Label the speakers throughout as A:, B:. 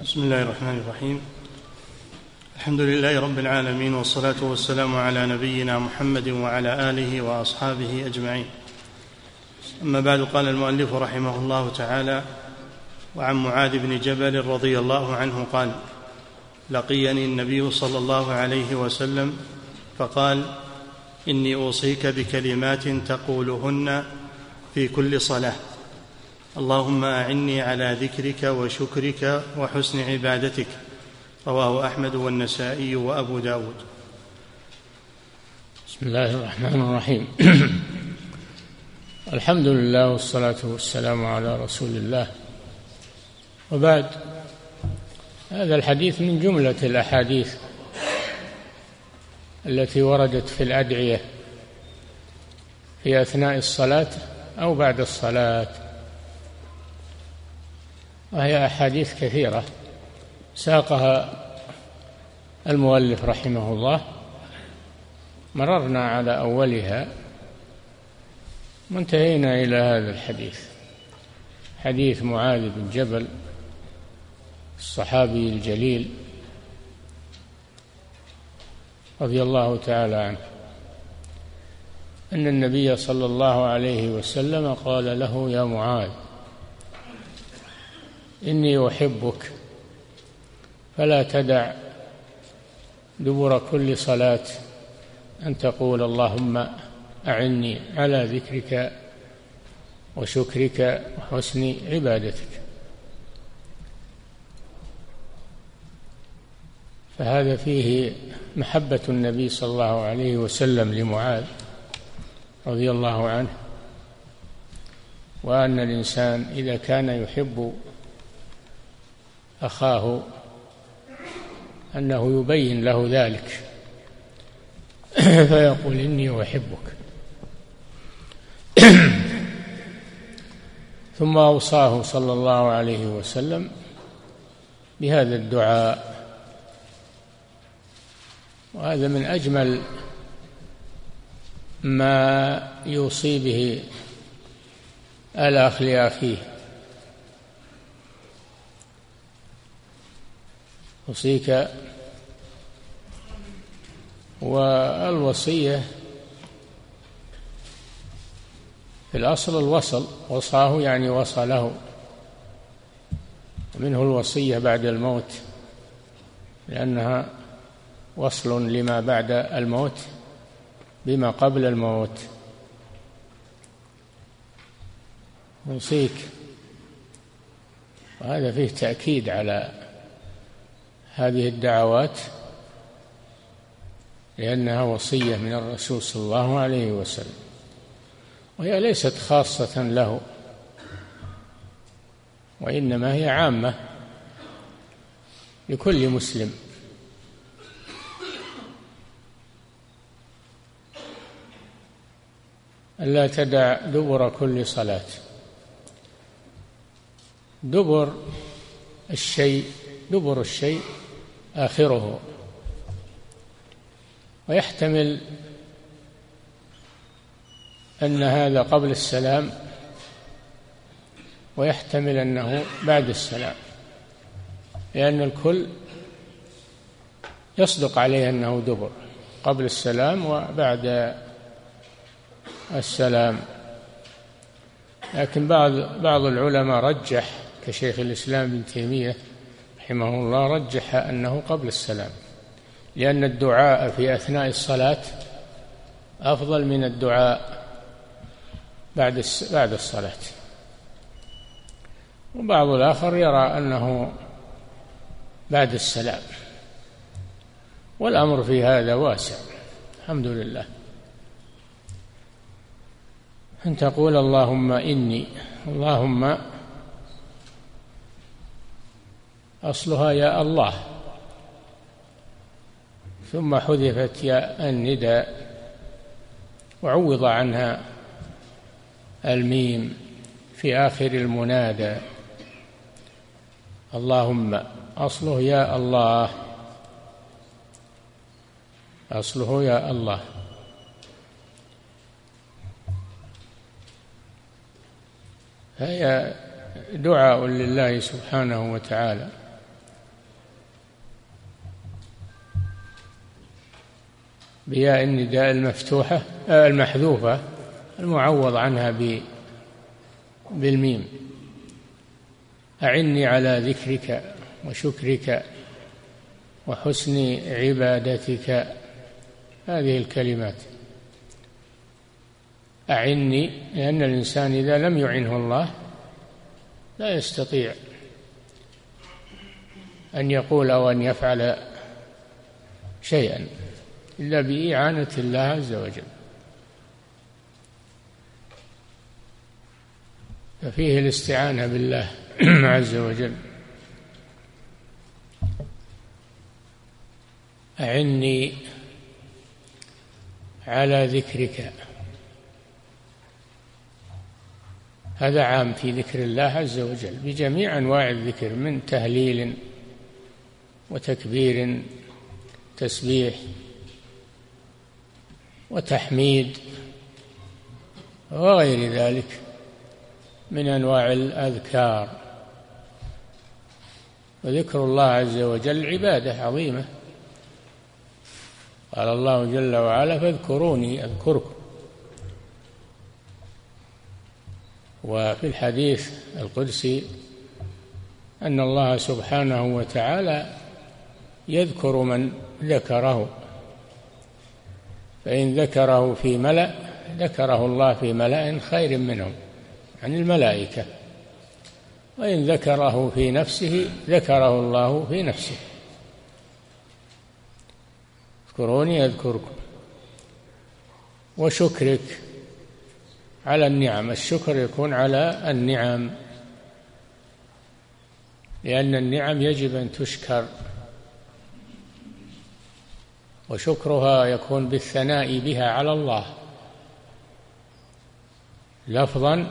A: بسم الله الرحمن الرحيم. الحمد لله رب العالمين والصلاة والسلام على نبينا محمد وعلى آله وأصحابه أجمعين. أما بعد قال المؤلف رحمه الله تعالى وعن معاذ بن جبل رضي الله عنه قال لقيني النبي صلى الله عليه وسلم فقال إني أوصيك بكلمات تقولهن في كل صلاة. اللهم أعني على ذكرك وشكرك وحسن عبادتك. رواه أحمد والنسائي وأبو داود.
B: بسم الله الرحمن الرحيم. الحمد لله والصلاة والسلام على رسول الله. وبعد هذا الحديث من جملة الأحاديث التي وردت في الأدعية في أثناء الصلاة أو بعد الصلاة. وهي أحاديث كثيرة. ساقها المؤلف رحمه الله. مررنا على أولها. وانتهينا إلى هذا الحديث. حديث معاذ بن جبل الصحابي الجليل رضي الله تعالى عنه. أن النبي صلى الله عليه وسلم قال له يا معاذ إني أحبك. فلا تدع دبر كل صلاة أن تقول اللهم أعني على ذكرك وشكرك وحسن عبادتك. فهذا فيه محبة النبي صلى الله عليه وسلم لمعاذ رضي الله عنه وأن الإنسان إذا كان يحب أخاه أنه يبين له ذلك. فيقول إني أحبك. ثم أوصاه صلى الله عليه وسلم بهذا الدعاء. وهذا من أجمل ما يوصي به الأخ لأخيه. أوصيك. والوصية في الأصل الوصل وصاه يعني وصله. منه الوصية بعد الموت لأنها وصل لما بعد الموت بما قبل الموت. أوصيك. وهذا فيه تأكيد على هذه الدعوات لأنها وصية من الرسول صلى الله عليه وسلم وهي ليست خاصة له وإنما هي عامة لكل مسلم. ألا تدع دبر كل صلاة. دبر الشيء دبر الشيء آخره. ويحتمل أن هذا قبل السلام ويحتمل أنه بعد السلام لأن الكل يصدق عليه أنه دبر قبل السلام وبعد السلام. لكن بعض بعض العلماء رجح كشيخ الإسلام ابن تيمية رحمه الله رجح أنه قبل السلام لأن الدعاء في أثناء الصلاة أفضل من الدعاء بعد بعد الصلاة. وبعض الآخر يرى أنه بعد السلام. والأمر في هذا واسع الحمد لله. أن تقول اللهم إني اللهم أصلها يا الله. ثم حذفت يا النداء وعوض عنها الميم في آخر المنادى. اللهم أصله يا الله. أصله يا الله. فهي دعاء لله سبحانه وتعالى. بياء النداء المفتوحة آه، المحذوفة المعوض عنها بالميم. أعني على ذكرك وشكرك وحسن عبادتك. هذه الكلمات. أعني لأن الإنسان إذا لم يعنه الله لا يستطيع أن يقول أو أن يفعل شيئا. إلا بإعانة الله عز وجل. ففيه الاستعانة بالله عز وجل. أعني على ذكرك. هذا عام في ذكر الله عز وجل بجميع أنواع الذكر من تهليل وتكبير تسبيح وتحميد وغير ذلك من أنواع الأذكار. وذكر الله عز وجل عبادة عظيمة. قال الله جل وعلا فاذكروني أذكركم. وفي الحديث القدسي أن الله سبحانه وتعالى يذكر من ذكره. فإن ذكره في ملأ ذكره الله في ملأ خير منهم عن الملائكة. وإن ذكره في نفسه ذكره الله في نفسه. اذكروني أذكركم. وشكرك على النعم. الشكر يكون على النعم لأن النعم يجب أن تشكر. وشكرها يكون بالثناء بها على الله. لفظا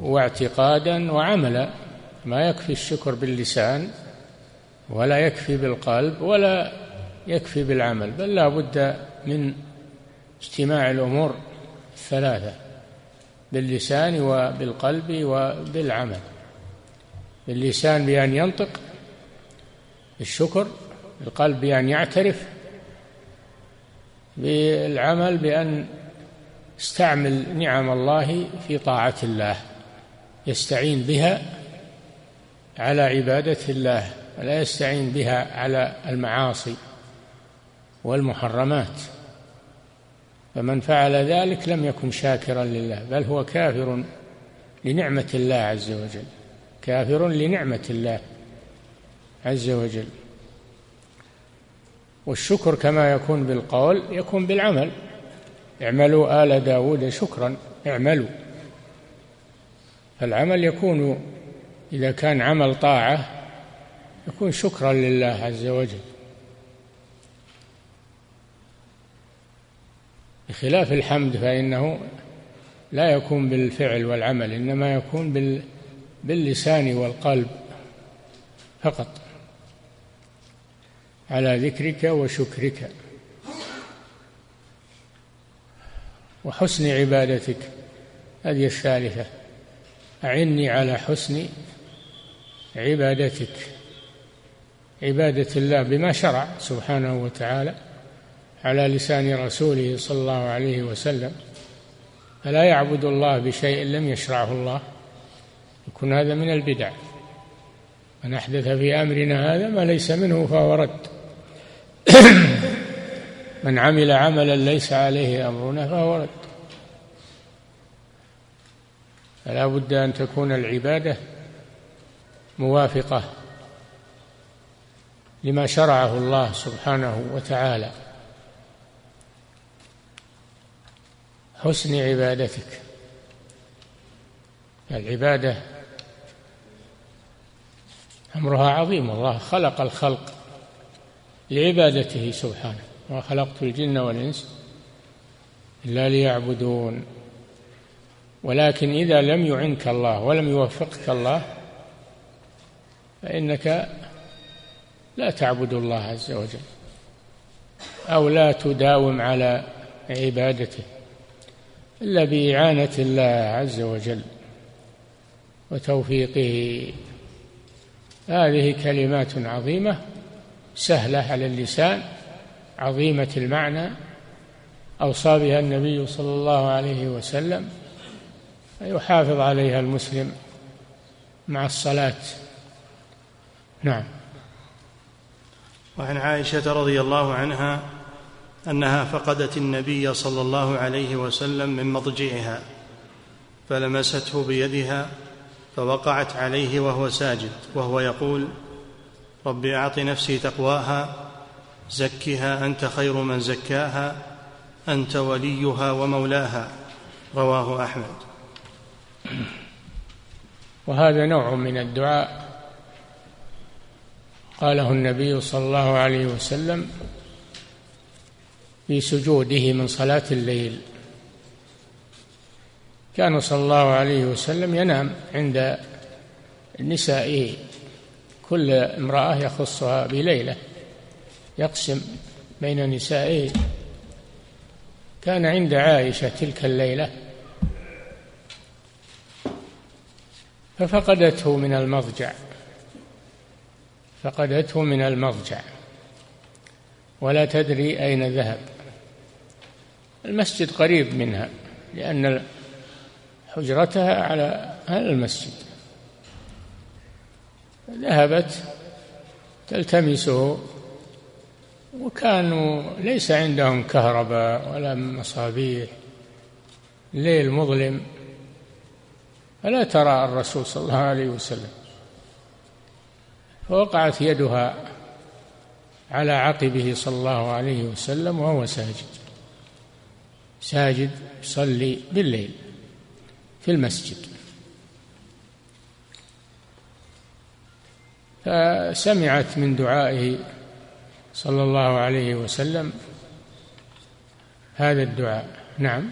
B: واعتقادا وعملا. ما يكفي الشكر باللسان ولا يكفي بالقلب ولا يكفي بالعمل بل لا بد من اجتماع الأمور الثلاثة باللسان وبالقلب وبالعمل. باللسان بأن ينطق بالشكر القلب بأن يعترف بالعمل بأن يستعمل نعم الله في طاعة الله يستعين بها على عبادة الله ولا يستعين بها على المعاصي والمحرمات. فمن فعل ذلك لم يكن شاكرا لله بل هو كافر لنعمة الله عز وجل كافر لنعمة الله عز وجل. والشكر كما يكون بالقول يكون بالعمل. اعملوا آل داود شكرا اعملوا. فالعمل يكون إذا كان عمل طاعة يكون شكرا لله عز وجل. بخلاف الحمد فإنه لا يكون بالفعل والعمل إنما يكون بال باللسان والقلب فقط. على ذكرك وشكرك. وحسن عبادتك هذه الثالثة. أعني على حسن عبادتك. عبادة الله بما شرع سبحانه وتعالى على لسان رسوله صلى الله عليه وسلم. فلا يعبد الله بشيء لم يشرعه الله؟ يكون هذا من البدع. من أحدث في أمرنا هذا ما ليس منه فهو رد. من عمل عملا ليس عليه أمرنا فهو رد. فلا بد أن تكون العبادة موافقة لما شرعه الله سبحانه وتعالى. حسن عبادتك. العبادة أمرها عظيم. الله خلق الخلق. لعبادته سبحانه. وخلقت الجن والإنس إلا ليعبدون. ولكن إذا لم يعنك الله ولم يوفقك الله فإنك لا تعبد الله عز وجل أو لا تداوم على عبادته إلا بإعانة الله عز وجل وتوفيقه. هذه كلمات عظيمة سهلة على اللسان عظيمة المعنى أوصى بها النبي صلى الله عليه وسلم يحافظ عليها المسلم مع الصلاة. نعم.
A: وعن عائشة رضي الله عنها أنها فقدت النبي صلى الله عليه وسلم من مضجعها فلمسته بيدها فوقعت عليه وهو ساجد وهو يقول رب اعط نفسي تقواها زكها أنت خير من زكاها أنت وليها ومولاها رواه أحمد.
B: وهذا نوع من الدعاء قاله النبي صلى الله عليه وسلم في سجوده من صلاة الليل. كان صلى الله عليه وسلم ينام عند نسائه كل امرأة يخصها بليلة يقسم بين نسائه. كان عند عائشة تلك الليلة ففقدته من المضجع فقدته من المضجع. ولا تدري أين ذهب. المسجد قريب منها لأن حجرتها على المسجد. ذهبت تلتمسه وكانوا ليس عندهم كهرباء ولا مصابيح. الليل مظلم. فلا ترى الرسول صلى الله عليه وسلم. فوقعت يدها على عقبه صلى الله عليه وسلم وهو ساجد. ساجد يصلي بالليل في المسجد. فسمعت من دعائه صلى الله عليه وسلم هذا الدعاء. نعم.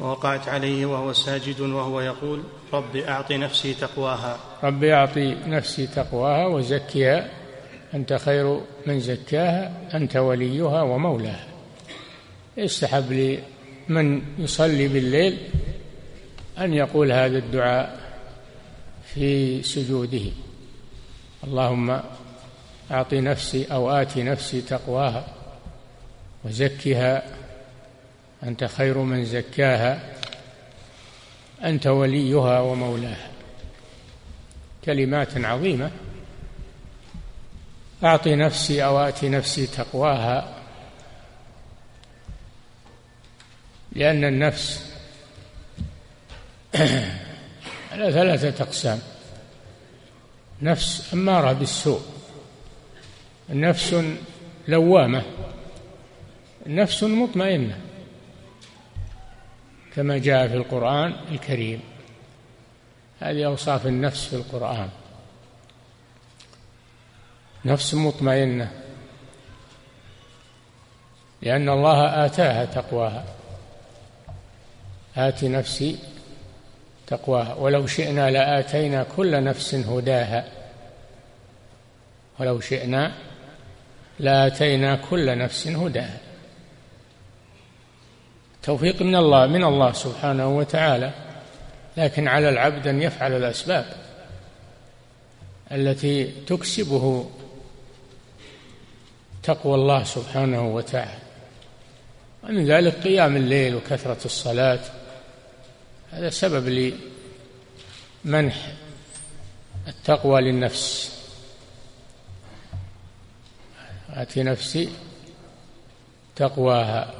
A: ووقعت عليه وهو ساجد وهو يقول رب أعط نفسي تقواها.
B: رب أعط نفسي تقواها وزكها أنت خير من زكاها أنت وليها ومولاها. يستحب من يصلي بالليل أن يقول هذا الدعاء في سجوده. اللهم أعط نفسي أو آت نفسي تقواها وزكها. أنت خير من زكاها. أنت وليها ومولاها. كلمات عظيمة. أعط نفسي أو آت نفسي تقواها. لأن النفس على ثلاثة أقسام. نفس أمارة بالسوء. نفس لوامة. نفس مطمئنة. كما جاء في القرآن الكريم. هذه أوصاف النفس في القرآن. نفس مطمئنة. لأن الله آتاها تقواها. آت نفسي تقواها ولو شئنا لآتينا كل نفس هداها. ولو شئنا لآتينا كل نفس هداها. توفيق من الله من الله سبحانه وتعالى. لكن على العبد أن يفعل الأسباب التي تكسبه تقوى الله سبحانه وتعالى. ومن ذلك قيام الليل وكثرة الصلاة. هذا سبب لمنح التقوى للنفس. آت نفسي تقواها.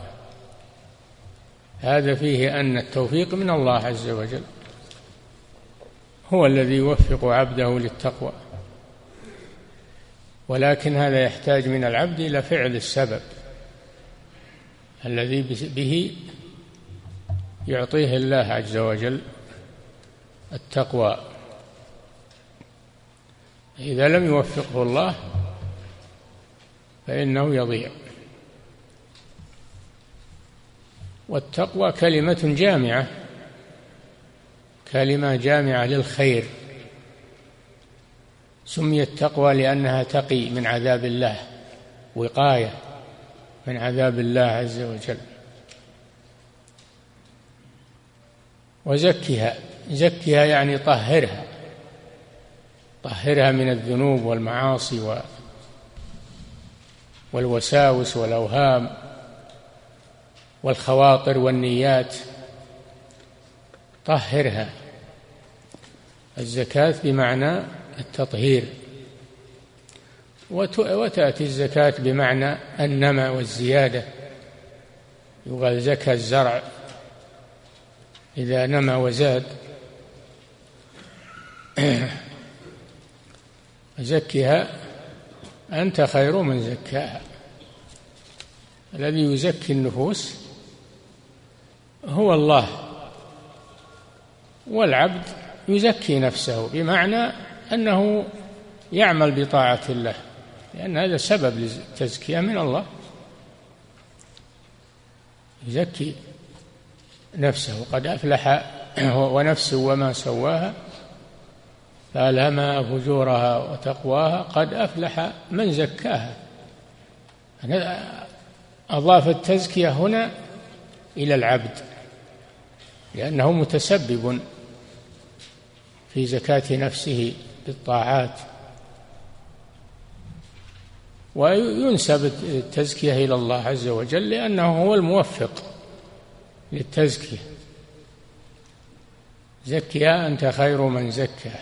B: هذا فيه أن التوفيق من الله عز وجل هو الذي يوفق عبده للتقوى. ولكن هذا يحتاج من العبد إلى فعل السبب الذي به يعطيه الله عز وجل التقوى. إذا لم يوفقه الله فإنه يضيع. والتقوى كلمة جامعة كلمة جامعة للخير. سميت تقوى لأنها تقي من عذاب الله وقاية من عذاب الله عز وجل. وزكها. زكها يعني طهرها. طهرها من الذنوب والمعاصي والوساوس والأوهام والخواطر والنيات. طهرها. الزكاة بمعنى التطهير. وتأتي الزكاة بمعنى النمى والزيادة. يقال زكى الزرع إذا نمى وزاد. زكها أنت خير من زكاها. الذي يزكي النفوس هو الله والعبد يزكي نفسه بمعنى أنه يعمل بطاعة الله لأن هذا سبب للتزكية من الله. يزكي نفسه. قد أفلح ونفس وما سواها فألهمها فجورها وتقواها قد أفلح من زكاها. أضاف التزكية هنا إلى العبد لأنه متسبب في زكاة نفسه بالطاعات. وينسب التزكية إلى الله عز وجل لأنه هو الموفق. للتزكية. زكيا أنت خير من زكى.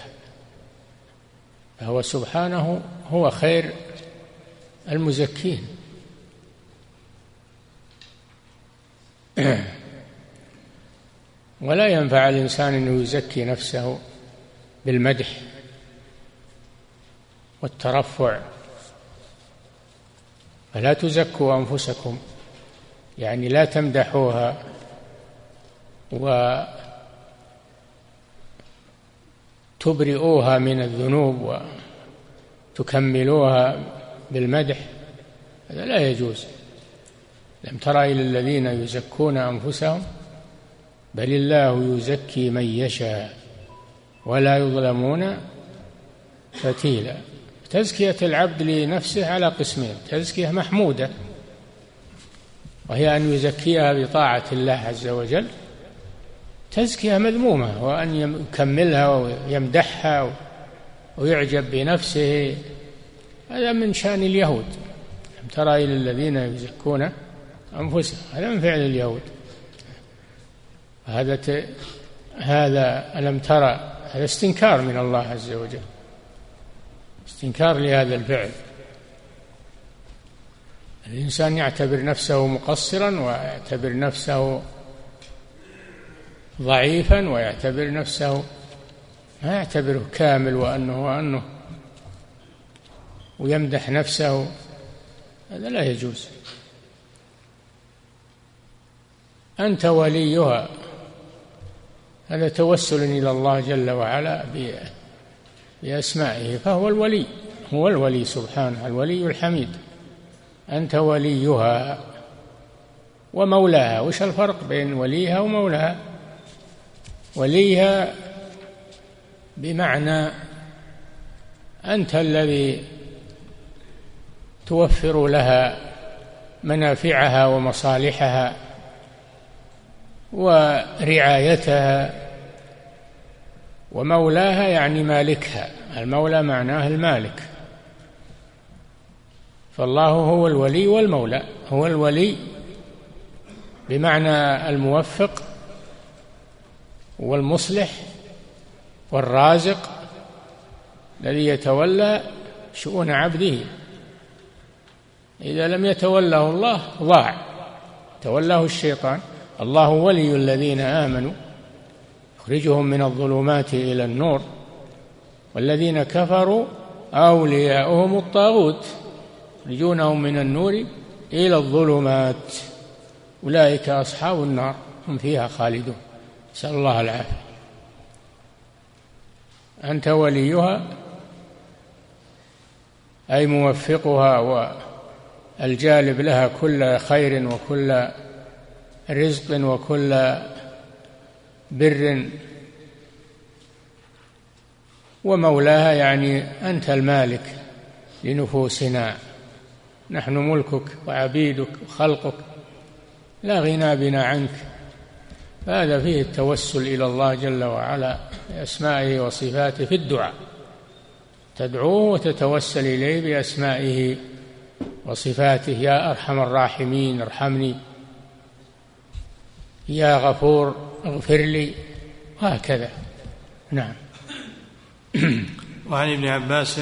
B: فهو سبحانه هو خير المزكين. ولا ينفع الإنسان أنه يزكي نفسه بالمدح والترفع. فلا تزكوا أنفسكم يعني لا تمدحوها. وتبرئوها من الذنوب وتكملوها بالمدح هذا لا يجوز. لم تر إلى الذين يزكون أنفسهم بل الله يزكي من يشاء ولا يظلمون فتيلا. تزكية العبد لنفسه على قسمين تزكية محمودة وهي أن يزكيها بطاعة الله عز وجل تزكية مذمومة وأن يكملها ويمدحها ويعجب بنفسه. هذا من شأن اليهود. ترى إلى الذين يزكون أنفسهم. هذا من فعل اليهود. هذا ت... هذا ألم ترى هذا استنكار من الله عز وجل. استنكار لهذا الفعل. الإنسان يعتبر نفسه مقصرا ويعتبر نفسه ضعيفا ويعتبر نفسه ما يعتبره كامل وأنه وأنه ويمدح نفسه. هذا لا يجوز. أنت وليها. هذا توسل إلى الله جل وعلا بأسمائه فهو الولي هو الولي سبحانه الولي الحميد. أنت وليها. ومولاها. وش الفرق بين وليها ومولاها؟ وليها بمعنى أنت الذي توفر لها منافعها ومصالحها ورعايتها ومولاها يعني مالكها. المولى معناه المالك. فالله هو الولي والمولى. هو الولي بمعنى الموفق والمصلح والرازق الذي يتولى شؤون عبده. إذا لم يتوله الله ضاع. تولاه الشيطان. الله ولي الذين آمنوا. يخرجهم من الظلمات إلى النور. والذين كفروا أولياؤهم الطاغوت. يخرجونهم من النور إلى الظلمات. أولئك أصحاب النار. هم فيها خالدون. نسأل الله العافية. أنت وليها أي موفقها والجالب لها كل خير وكل رزق وكل بر. ومولاها يعني أنت المالك لنفوسنا. نحن ملكك وعبيدك وخلقك. لا غنى بنا عنك. فهذا فيه التوسل إلى الله جل وعلا بأسمائه وصفاته في الدعاء. تدعوه وتتوسل إليه بأسمائه وصفاته. يا أرحم الراحمين ارحمني. يا غفور اغفر لي. وهكذا. نعم.
A: وعن ابن عباس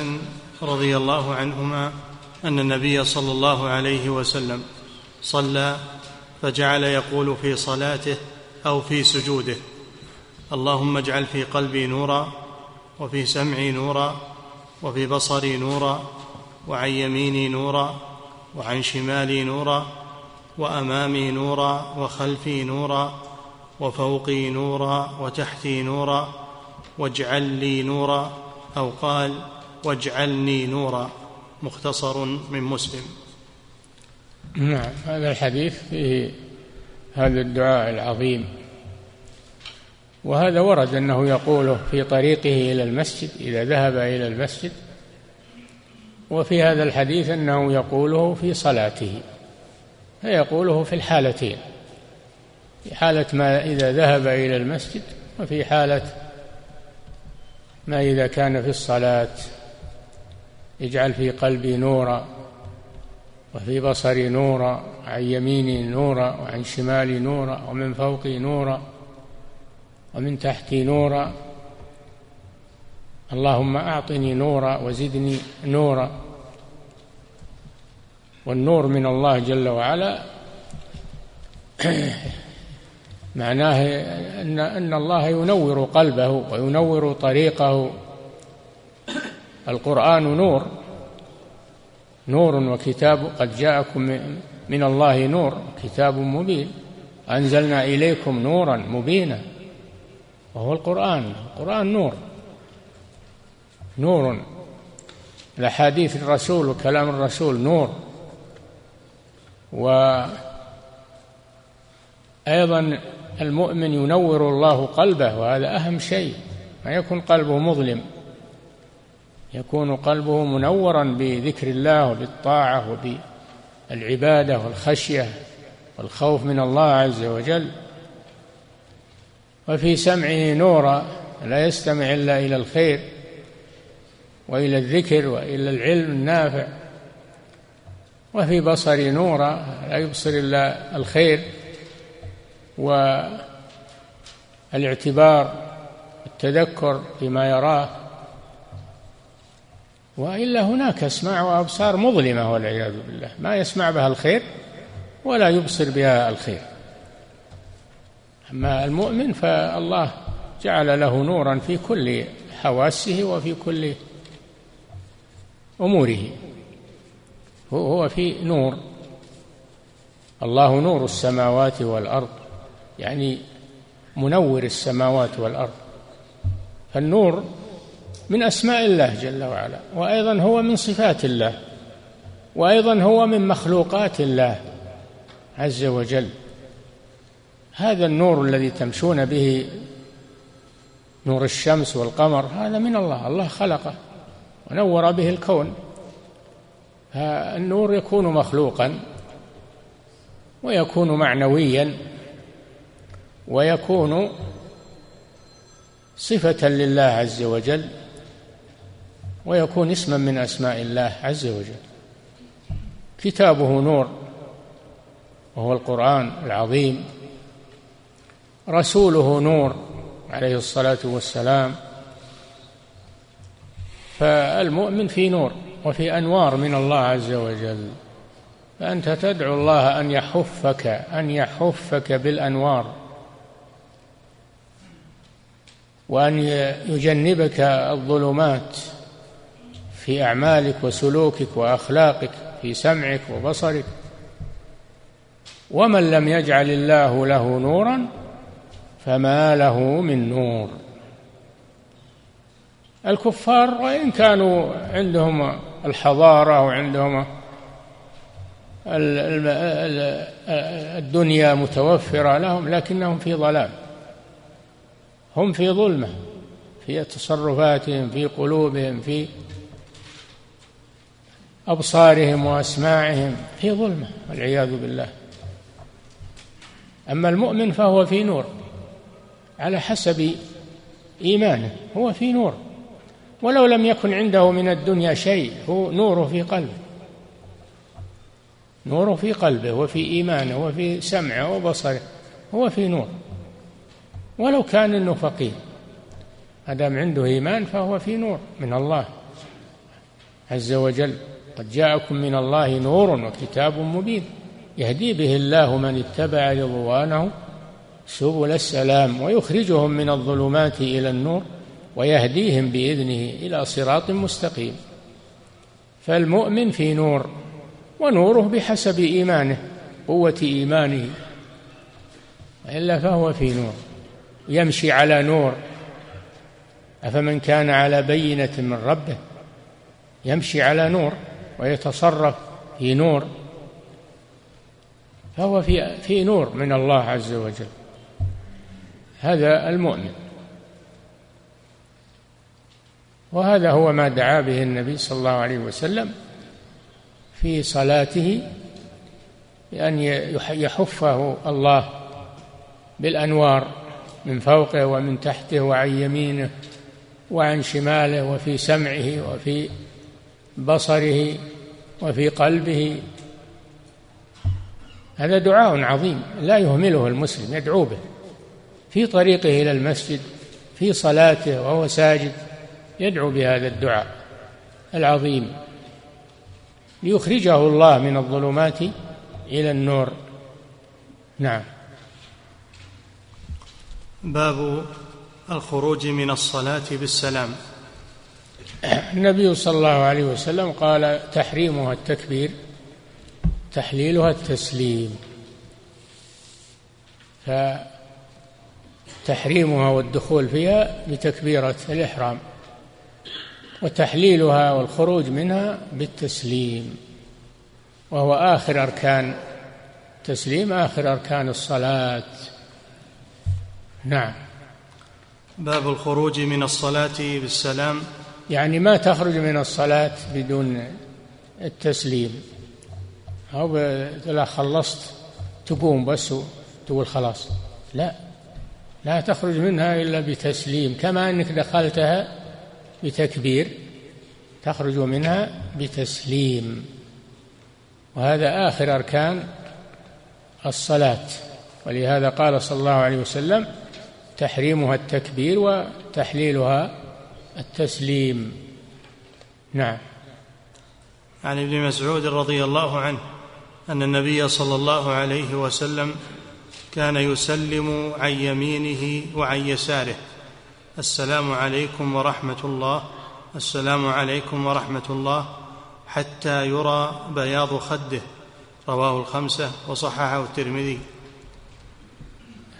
A: رضي الله عنهما أن النبي صلى الله عليه وسلم صلى فجعل يقول في صلاته أو في سجوده. اللهم اجعل في قلبي نورا وفي سمعي نورا وفي بصري نورا وعن يميني نورا وعن شمالي نورا وأمامي نورا وخلفي نورا وفوقي نورا وتحتي نورا. واجعل لي نورا أو قال واجعلني نورا. مختصر من مسلم.
B: نعم هذا الحديث فيه هذا الدعاء العظيم. وهذا ورد أنه يقوله في طريقه إلى المسجد إذا ذهب إلى المسجد. وفي هذا الحديث أنه يقوله في صلاته فيقوله في الحالتين. في حالة ما إذا ذهب إلى المسجد وفي حالة ما إذا كان في الصلاة. اجعل في قلبي نورا وفي بصري نورا. عن يميني نورا وعن شمالي نورا ومن فوقي نورا ومن تحتي نورا. اللهم أعطني نورا وزدني نورا. والنور من الله جل وعلا. معناه أن أن الله ينور قلبه وينور طريقه. القرآن نور. نور وكتاب قد جاءكم من الله نور كتاب مبين. أنزلنا إليكم نورا مبينا. وهو القرآن. القرآن نور. نور. الأحاديث الرسول وكلام الرسول نور. وأيضا المؤمن ينور الله قلبه وهذا أهم شيء. ما يكون قلبه مظلم. يكون قلبه منورا بذكر الله وبالطاعة وبالعبادة والخشية والخوف من الله عز وجل. وفي سمعه نورا لا يستمع إلا إلى الخير وإلى الذكر وإلى العلم النافع. وفي بصري نورا لا يبصر إلا الخير والإعتبار التذكر فيما يراه. وإلا هناك أسماع وأبصار مظلمة والعياذ بالله. ما يسمع بها الخير ولا يبصر بها الخير. أما المؤمن فالله جعل له نورا في كل حواسه وفي كل أموره. هو في نور. الله نور السماوات والأرض يعني منور السماوات والأرض. فالنور من أسماء الله جل وعلا وأيضا هو من صفات الله وأيضا هو من مخلوقات الله عز وجل. هذا النور الذي تمشون به نور الشمس والقمر هذا من الله الله خلقه ونور به الكون. النور يكون مخلوقا ويكون معنويا ويكون صفة لله عز وجل. ويكون اسما من أسماء الله عز وجل. كتابه نور وهو القرآن العظيم. رسوله نور عليه الصلاة والسلام. فالمؤمن في نور وفي أنوار من الله عز وجل. فأنت تدعو الله أن يحفك أن يحفك بالأنوار. وأن يجنبك الظلمات. في أعمالك وسلوكك وأخلاقك في سمعك وبصرك. ومن لم يجعل الله له نورا فما له من نور. الكفار وإن كانوا عندهم الحضارة وعندهم الدنيا متوفرة لهم لكنهم في ضلال. هم في ظلمة في تصرفاتهم في قلوبهم في أبصارهم وأسماعهم في ظلمة والعياذ بالله. أما المؤمن فهو في نور على حسب إيمانه هو في نور. ولو لم يكن عنده من الدنيا شيء هو نوره في قلبه. نوره في قلبه وفي إيمانه وفي سمعه وبصره هو في نور. ولو كان إنه فقير ما دام عنده إيمان فهو في نور من الله عز وجل. قد جاءكم من الله نور وكتاب مبين. يهدي به الله من اتبع رضوانه سبل السلام ويخرجهم من الظلمات إلى النور ويهديهم بإذنه إلى صراط مستقيم. فالمؤمن في نور ونوره بحسب إيمانه قوة إيمانه. إلا فهو في نور يمشي على نور. أفمن كان على بينة من ربه؟ يمشي على نور. ويتصرف في نور. فهو في في نور من الله عز وجل. هذا المؤمن. وهذا هو ما دعا به النبي صلى الله عليه وسلم في صلاته بأن يحفه الله بالأنوار من فوقه ومن تحته وعن يمينه وعن شماله وفي سمعه وفي بصره وفي قلبه. هذا دعاء عظيم لا يهمله المسلم يدعو به. في طريقه إلى المسجد في صلاته وهو ساجد يدعو بهذا الدعاء العظيم. ليخرجه الله من الظلمات إلى النور. نعم.
A: باب الخروج من الصلاة بالسلام.
B: النبي صلى الله عليه وسلم قال تحريمها التكبير تحليلها التسليم. فتحريمها والدخول فيها بتكبيرة الإحرام وتحليلها والخروج منها بالتسليم. وهو آخر أركان تسليم آخر أركان الصلاة. نعم.
A: باب الخروج من الصلاة بالسلام.
B: يعني ما تخرج من الصلاة بدون التسليم. أو إذا خلصت تقوم بس تقول خلاص. لا لا تخرج منها إلا بتسليم كما أنك دخلتها بتكبير تخرج منها بتسليم. وهذا آخر أركان الصلاة. ولهذا قال صلى الله عليه وسلم تحريمها التكبير وتحليلها التسليم. نعم.
A: عن ابن مسعود رضي الله عنه أن النبي صلى الله عليه وسلم كان يسلم عن يمينه وعن يساره. السلام عليكم ورحمة الله. السلام عليكم ورحمة الله. حتى يرى بياض خده. رواه الخمسة وصححه الترمذي.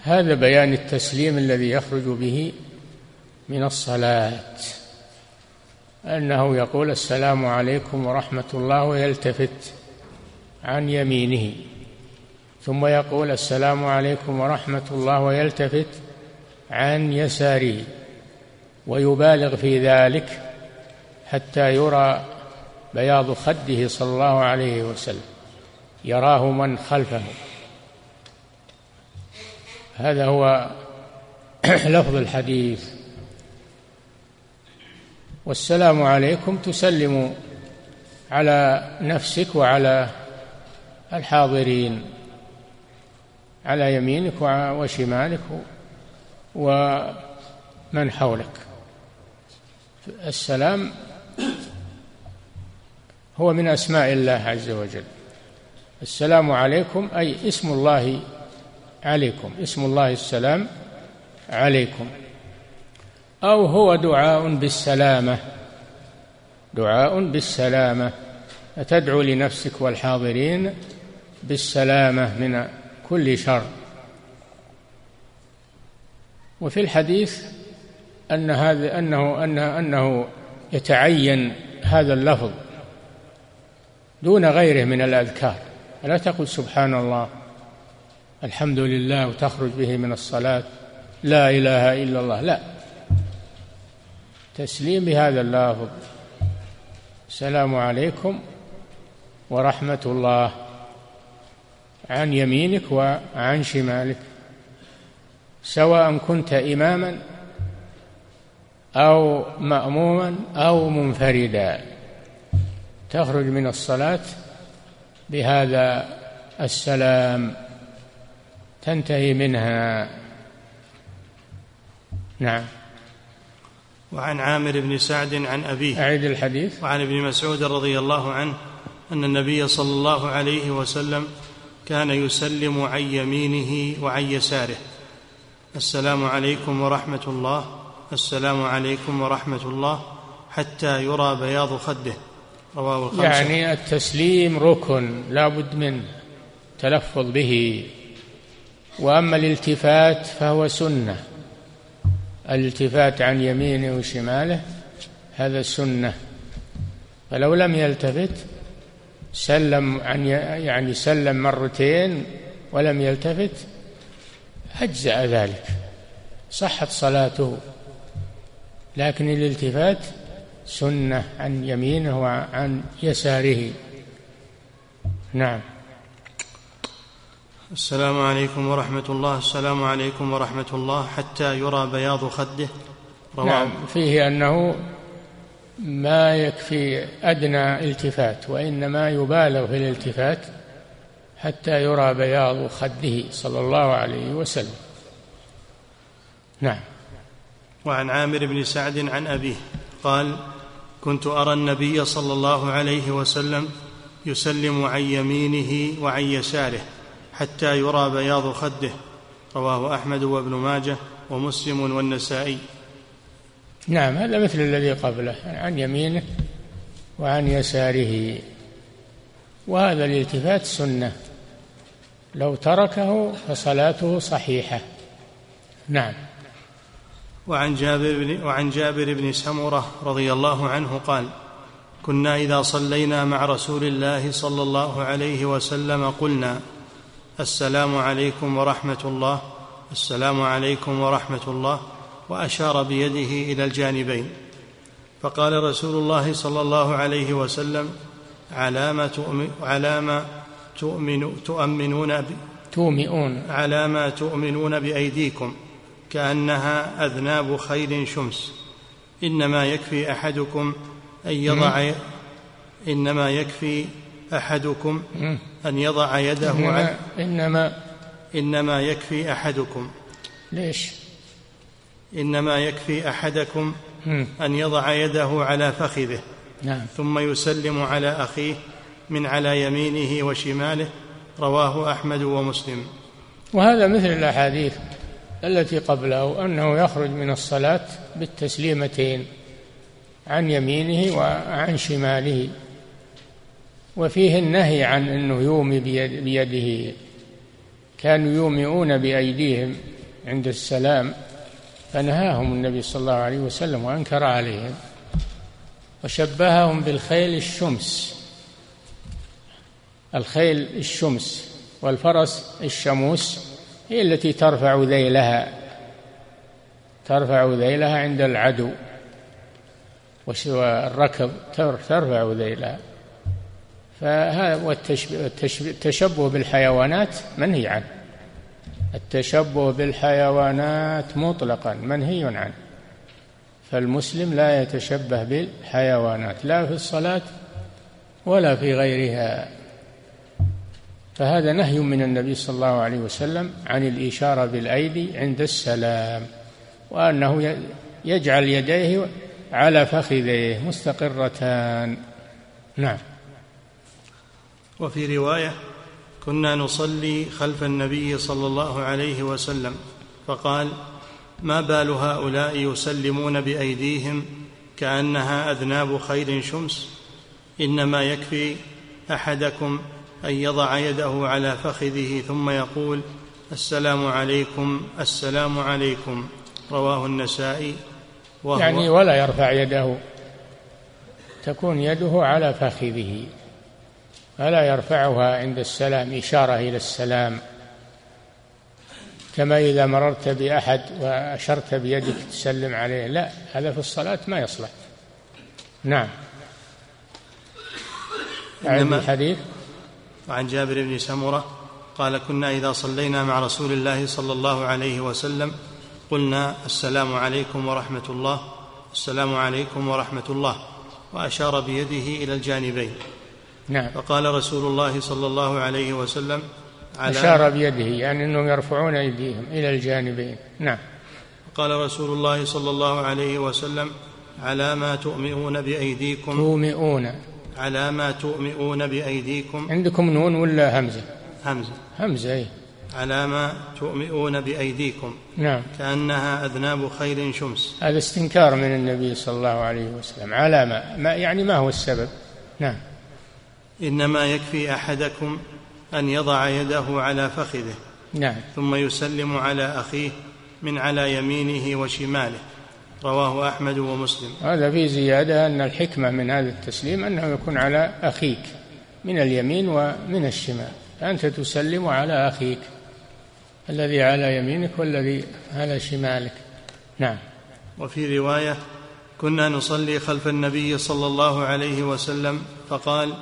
B: هذا بيان التسليم الذي يخرج به من الصلاة. أنه يقول السلام عليكم ورحمة الله ويلتفت عن يمينه. ثم يقول السلام عليكم ورحمة الله ويلتفت عن يساره ويبالغ في ذلك حتى يرى بياض خده صلى الله عليه وسلم. يراه من خلفه. هذا هو لفظ الحديث. والسلام عليكم تسلم على نفسك وعلى الحاضرين على يمينك وشمالك ومن حولك. السلام هو من أسماء الله عز وجل. السلام عليكم أي اسم الله عليكم اسم الله السلام عليكم. أو هو دعاء بالسلامة. دعاء بالسلامة. فتدعو لنفسك والحاضرين بالسلامة من كل شر. وفي الحديث أن هذا أنه انه أنه يتعين هذا اللفظ دون غيره من الأذكار. فلا تقل سبحان الله الحمد لله وتخرج به من الصلاة لا إله إلا الله. لا. تسليم بهذا اللفظ. السلام عليكم ورحمة الله. عن يمينك وعن شمالك. سواء كنت إماما أو مأموما أو منفردا. تخرج من الصلاة بهذا السلام. تنتهي منها. نعم.
A: وعن عامر بن سعد عن أبيه.
B: أعيد الحديث.
A: وعن ابن مسعود رضي الله عنه أن النبي صلى الله عليه وسلم كان يسلم عن يمينه وعن يساره. السلام عليكم ورحمة الله. السلام عليكم ورحمة الله. حتى يرى بياض خده. رواه الخمسة.
B: يعني التسليم ركن لا بد منه تلفظ به. وأما الالتفات فهو سنة. الالتفات عن يمينه وشماله هذا سنة. فلو لم يلتفت سلم عن يعني سلم مرتين ولم يلتفت أجزأ ذلك. صحت صلاته. لكن الالتفات سنة عن يمينه وعن يساره. نعم.
A: السلام عليكم ورحمة الله السلام عليكم ورحمة الله حتى يرى بياض خده.
B: رواه نعم فيه أنه ما يكفي أدنى التفات وإنما يبالغ في الالتفات حتى يرى بياض خده صلى الله عليه وسلم. نعم.
A: وعن عامر بن سعد عن أبيه قال كنت أرى النبي صلى الله عليه وسلم يسلم عن يمينه وعن يساره حتى يرى بياض خده. رواه أحمد وابن ماجه ومسلم والنسائي.
B: نعم هذا مثل الذي قبله عن يمينه وعن يساره. وهذا الالتفات سنة. لو تركه فصلاته صحيحة. نعم.
A: وعن جابر بن وعن جابر بن سمرة رضي الله عنه قال كنا إذا صلينا مع رسول الله صلى الله عليه وسلم قلنا السلام عليكم ورحمة الله السلام عليكم ورحمة الله وأشار بيده إلى الجانبين. فقال رسول الله صلى الله عليه وسلم على ما تؤمن على ما تؤمن تؤمنون
B: تومئون
A: على ما تؤمنون بأيديكم كأنها أذناب خيل شمس. إنما يكفي أحدكم أن يضع إنما يكفي أحدكم أن يضع يده
B: إنما على إنما
A: إنما يكفي أحدكم.
B: ليش؟
A: إنما يكفي أحدكم أن يضع يده على فخذه.
B: نعم.
A: ثم يسلم على أخيه من على يمينه وشماله. رواه أحمد ومسلم.
B: وهذا مثل الأحاديث التي قبله أنه يخرج من الصلاة بالتسليمتين عن يمينه وعن شماله. وفيه النهي عن أنه يومي بيده. كانوا يومئون بأيديهم عند السلام فنهاهم النبي صلى الله عليه وسلم وأنكر عليهم وشبههم بالخيل الشمس. الخيل الشمس والفرس الشموس هي التي ترفع ذيلها ترفع ذيلها عند العدو والركب ترفع ذيلها. والتشبه بالحيوانات منهي عنه. التشبه بالحيوانات مطلقا منهي عنه. فالمسلم لا يتشبه بالحيوانات لا في الصلاة ولا في غيرها. فهذا نهي من النبي صلى الله عليه وسلم عن الإشارة بالأيدي عند السلام وأنه يجعل يديه على فخذيه مستقرتان. نعم.
A: وفي رواية كنا نصلي خلف النبي صلى الله عليه وسلم فقال ما بال هؤلاء يسلمون بأيديهم كأنها أذناب خيل شمس؟ إنما يكفي أحدكم أن يضع يده على فخذه ثم يقول السلام عليكم السلام عليكم. رواه النسائي
B: وهو يعني ولا يرفع يده تكون يده على فخذه. فلا يرفعها عند السلام إشارة إلى السلام. كما إذا مررت بأحد وأشرت بيدك تسلم عليه. لا هذا في الصلاة ما يصلح. نعم.
A: إنما الحديث. وعن جابر بن سمرة قال كنا إذا صلينا مع رسول الله صلى الله عليه وسلم قلنا السلام عليكم ورحمة الله السلام عليكم ورحمة الله. وأشار بيده إلى الجانبين.
B: نعم.
A: فقال رسول الله صلى الله عليه وسلم
B: على أشار بيده يعني أنهم يرفعون أيديهم إلى الجانبين. نعم.
A: قال رسول الله صلى الله عليه وسلم على ما تؤمئون بأيديكم؟
B: تومئون
A: على ما تؤمئون بأيديكم؟
B: عندكم نون ولا همزة؟
A: همزة.
B: همزة أي
A: على ما تؤمئون بأيديكم.
B: نعم.
A: كأنها أذناب خيل شمس.
B: هذا استنكار من النبي صلى الله عليه وسلم. على ما, ما يعني ما هو السبب؟ نعم.
A: إنما يكفي أحدكم أن يضع يده على فخذه
B: نعم.
A: ثم يسلم على أخيه من على يمينه وشماله. رواه أحمد ومسلم.
B: هذا في زيادة أن الحكمة من هذا التسليم أنه يكون على أخيك من اليمين ومن الشمال. أنت تسلم على أخيك الذي على يمينك والذي على شمالك. نعم.
A: وفي رواية كنا نصلي خلف النبي صلى الله عليه وسلم فقال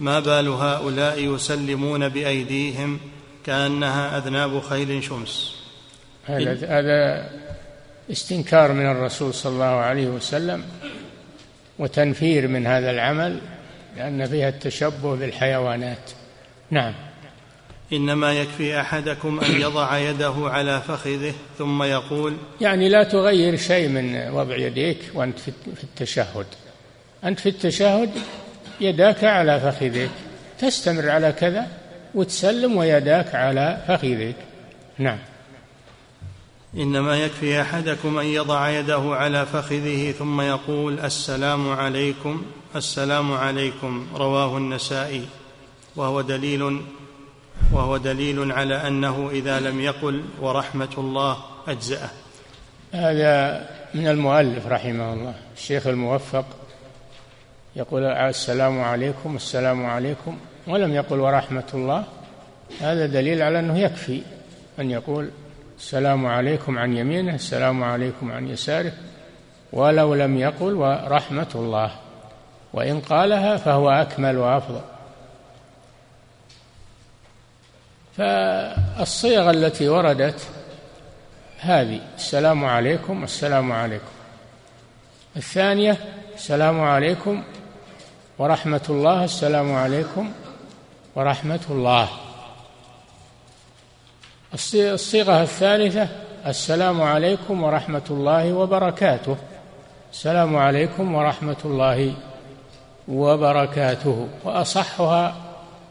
A: ما بال هؤلاء يسلمون بأيديهم كأنها أذناب خيل شمس؟
B: هذا هذا استنكار من الرسول صلى الله عليه وسلم وتنفير من هذا العمل لأن فيها التشبه بالحيوانات. نعم.
A: إنما يكفي أحدكم أن يضع يده على فخذه ثم يقول
B: يعني لا تغير شيء من وضع يديك وأنت في التشهد. أنت في التشهد يداك على فخذك تستمر على كذا وتسلم ويداك على فخذك نعم.
A: إنما يكفي أحدكم أن يضع يده على فخذه ثم يقول السلام عليكم. السلام عليكم. رواه النسائي. وهو دليل وهو دليل على أنه إذا لم يقل ورحمة الله أجزأه.
B: هذا من المؤلف رحمه الله الشيخ الموفق. يقول السلام عليكم السلام عليكم ولم يقل ورحمة الله. هذا دليل على أنه يكفي أن يقول السلام عليكم عن يمينه السلام عليكم عن يساره ولو لم يقل ورحمة الله. وإن قالها فهو أكمل وأفضل. فالصيغ التي وردت هذه السلام عليكم السلام عليكم. الثانية السلام عليكم ورحمة الله السلام عليكم ورحمة الله. الصيغة الثالثة السلام عليكم ورحمة الله وبركاته. السلام عليكم ورحمة الله وبركاته. وأصحها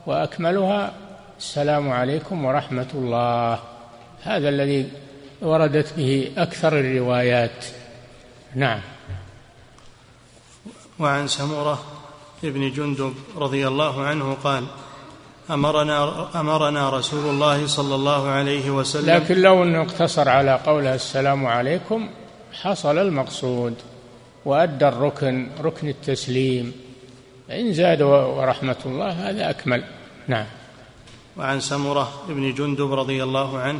B: وأكملها السلام عليكم ورحمة الله. هذا الذي وردت به أكثر الروايات. نعم.
A: وعن سمرة ابن جندب رضي الله عنه قال أمرنا أمرنا رسول الله صلى الله عليه وسلم.
B: لكن لو أنه اقتصر على قوله السلام عليكم حصل المقصود وأدى الركن ركن التسليم. فإن زاد ورحمة الله هذا أكمل. نعم.
A: وعن سمرة بن جندب رضي الله عنه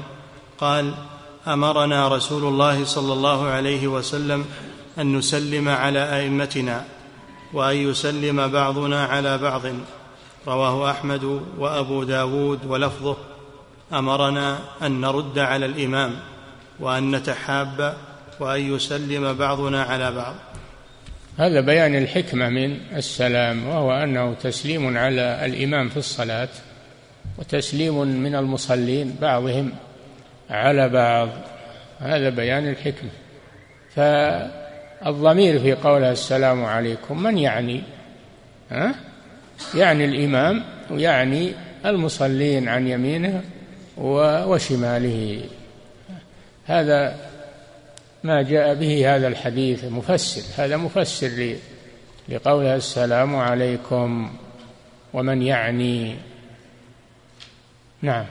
A: قال أمرنا رسول الله صلى الله عليه وسلم أن نسلم على أئمتنا. وأن يسلم بعضنا على بعض. رواه أحمد وأبو داود ولفظه أمرنا أن نرد على الإمام وأن نتحاب وأن يسلم بعضنا على بعض.
B: هذا بيان الحكمة من السلام وهو أنه تسليم على الإمام في الصلاة وتسليم من المصلين بعضهم على بعض. هذا بيان الحكمة. فالضمير في قولها السلام عليكم من يعني؟ ها؟ يعني الإمام ويعني المصلين عن يمينه وشماله. هذا ما جاء به هذا الحديث مفسر. هذا مفسر لقولها السلام عليكم ومن يعني؟ نعم.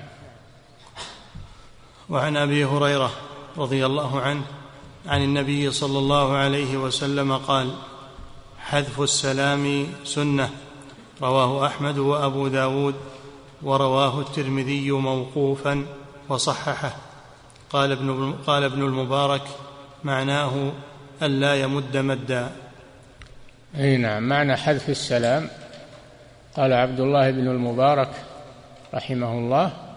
A: وعن أبي هريرة رضي الله عنه عن النبي صلى الله عليه وسلم قال حذف السلام سنة. رواه أحمد وأبو داود ورواه الترمذي موقوفا وصححه. قال ابن, قال ابن المبارك معناه ألا يمد مدا.
B: أي نعم. معنى حذف السلام قال عبد الله بن المبارك رحمه الله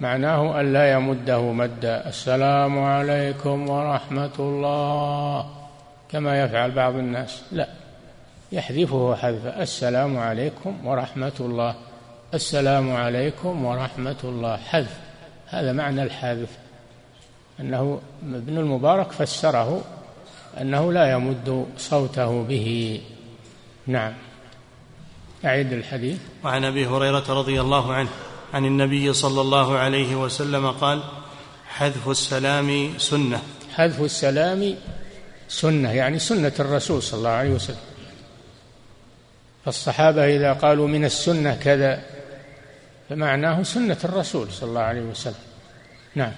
B: معناه ألا يمده مدا السلام عليكم ورحمة الله. كما يفعل بعض الناس. لا. يحذفه حذف السلام عليكم ورحمة الله. السلام عليكم ورحمة الله. حذف. هذا معنى الحذف. أنه ابن المبارك فسره أنه لا يمد صوته به. نعم. أعد الحديث.
A: وعن أبي هريرة رضي الله عنه. عن النبي صلى الله عليه وسلم قال حذف السلام سنة.
B: حذف السلام سنة يعني سنة الرسول صلى الله عليه وسلم. فالصحابة إذا قالوا من السنة كذا فمعناه سنة الرسول صلى الله عليه وسلم. نعم.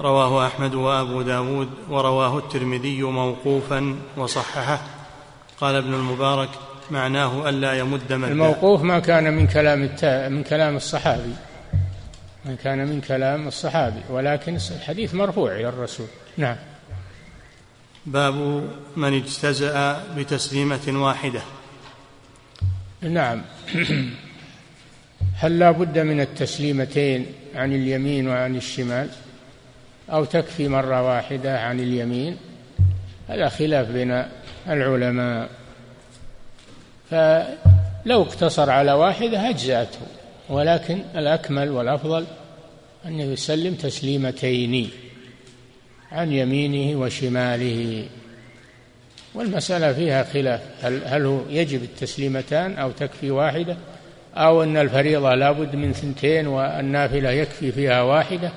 A: رواه أحمد وأبو داود ورواه الترمذي موقوفا وصححه. قال ابن المبارك معناه ألا يمد مدا
B: الموقوف ما كان من كلام التا... من كلام الصحابي. ما كان من كلام الصحابي. ولكن الحديث مرفوع إلى الرسول. نعم.
A: باب من اجتزأ بتسليمة واحدة.
B: نعم. هل لا بد من التسليمتين عن اليمين وعن الشمال؟ أو تكفي مرة واحدة عن اليمين؟ هذا خلاف بين العلماء. فلو اقتصر على واحدة أجزأته ولكن الأكمل والأفضل أن يسلم تسليمتين عن يمينه وشماله. والمسألة فيها خلاف هل, هل هو يجب التسليمتان أو تكفي واحدة أو أن الفريضة لابد من ثنتين والنافلة يكفي فيها واحدة؟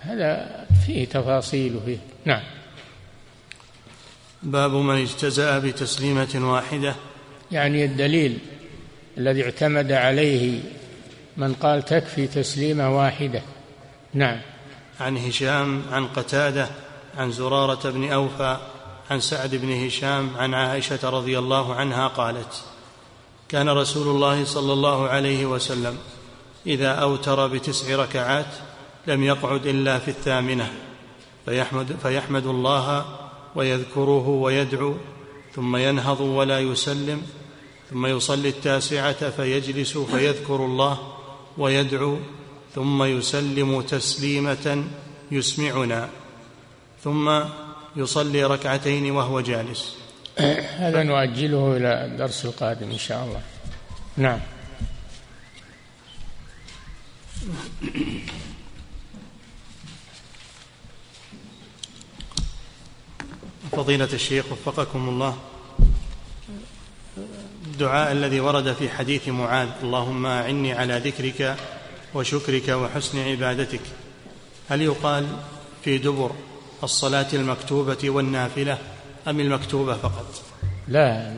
B: هذا فيه تفاصيل فيه نعم.
A: باب من اجتزأ بتسليمة واحدة
B: يعني الدليل الذي اعتمد عليه من قال تكفي تسليمة واحدة. نعم.
A: عن هشام عن قتادة عن زرارة بن أوفى عن سعد بن هشام عن عائشة رضي الله عنها قالت كان رسول الله صلى الله عليه وسلم إذا أوتر بتسع ركعات لم يقعد إلا في الثامنة فيحمد, فيحمد الله ويذكره ويدعو ثم ينهض ولا يسلم ثم يصلي التاسعة فيجلس فيذكر الله ويدعو ثم يسلم تسليمة يسمعنا ثم يصلي ركعتين وهو جالس.
B: هذا نؤجله إلى الدرس القادم إن شاء الله. نعم.
A: فضيلة الشيخ وفقكم الله. الدعاء الذي ورد في حديث معاذ اللهم اعني على ذكرك وشكرك وحسن عبادتك. هل يقال في دبر الصلاة المكتوبة والنافلة أم المكتوبة فقط؟
B: لا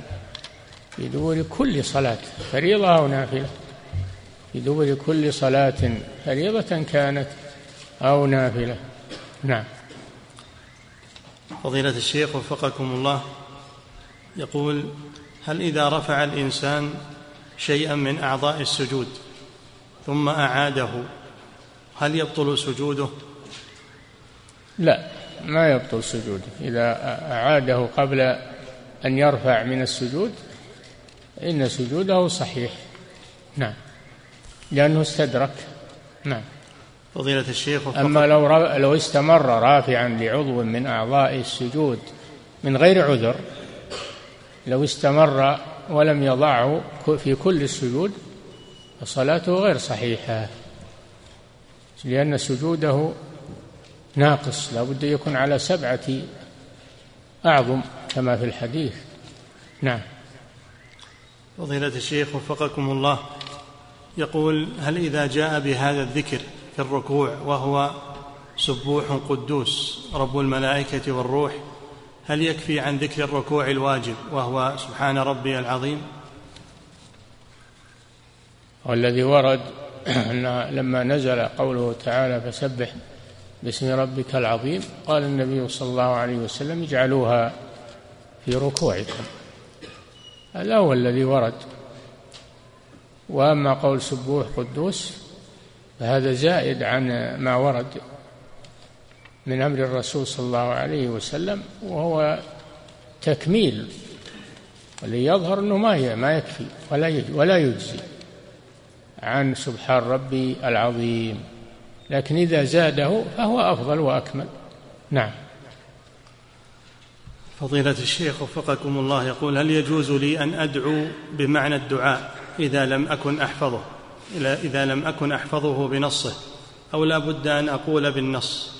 B: في دبر كل صلاة فريضة أو نافلة. في دبر كل صلاة فريضة كانت أو نافلة. نعم.
A: فضيلة الشيخ وفقكم الله يقول هل إذا رفع الإنسان شيئا من أعضاء السجود ثم أعاده هل يبطل سجوده؟
B: لا ما يبطل سجوده. إذا أعاده قبل أن يرفع من السجود إن سجوده صحيح. نعم. لأنه استدرك. نعم.
A: فضيلة الشيخ
B: أما لو لو استمر رافعا لعضو من أعضاء السجود من غير عذر لو استمر ولم يضعه في كل السجود فصلاته غير صحيحة لأن سجوده ناقص لا بد يكون على سبعة أعظم كما في الحديث. نعم.
A: فضيلة الشيخ وفقكم الله يقول هل إذا جاء بهذا الذكر في الركوع وهو سبوح قدوس رب الملائكة والروح هل يكفي عن ذكر الركوع الواجب وهو سبحان ربي العظيم؟
B: والذي ورد أن لما نزل قوله تعالى فسبح باسم ربك العظيم قال النبي صلى الله عليه وسلم اجعلوها في ركوعكم. هذا هو الذي ورد. وأما قول سبوح قدوس فهذا زائد عن ما ورد. من أمر الرسول صلى الله عليه وسلم وهو تكميل واللي يظهر إنه ما ما يكفي ولا ولا يجزي عن سبحان ربي العظيم. لكن إذا زاده فهو أفضل وأكمل. نعم.
A: فضيلة الشيخ وفقكم الله يقول هل يجوز لي أن أدعو بمعنى الدعاء إذا لم أكن أحفظه إذا لم أكن أحفظه بنصه أو لا بد أن أقول بالنص؟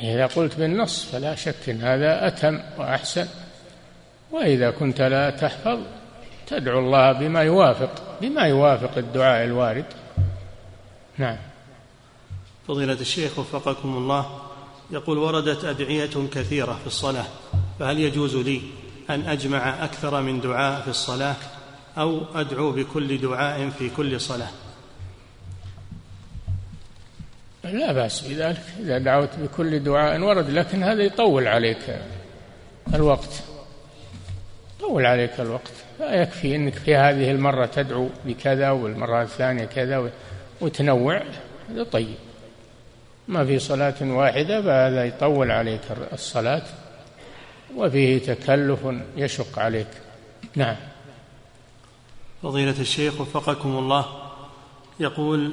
B: إذا قلت بالنص فلا شك إن هذا أتم وأحسن وإذا كنت لا تحفظ تدعو الله بما يوافق بما يوافق الدعاء الوارد. نعم.
A: فضيلة الشيخ وفقكم الله يقول وردت أدعية كثيرة في الصلاة فهل يجوز لي أن أجمع أكثر من دعاء في الصلاة أو أدعو بكل دعاء في كل صلاة؟
B: لا بأس بذلك إذا دعوت بكل دعاء ورد لكن هذا يطول عليك الوقت. طول عليك الوقت. لا يكفي أنك في هذه المرة تدعو بكذا والمرة الثانية كذا وتنوع. هذا طيب. ما في صلاة واحدة فهذا يطول عليك الصلاة وفيه تكلف يشق عليك. نعم.
A: فضيلة الشيخ وفقكم الله يقول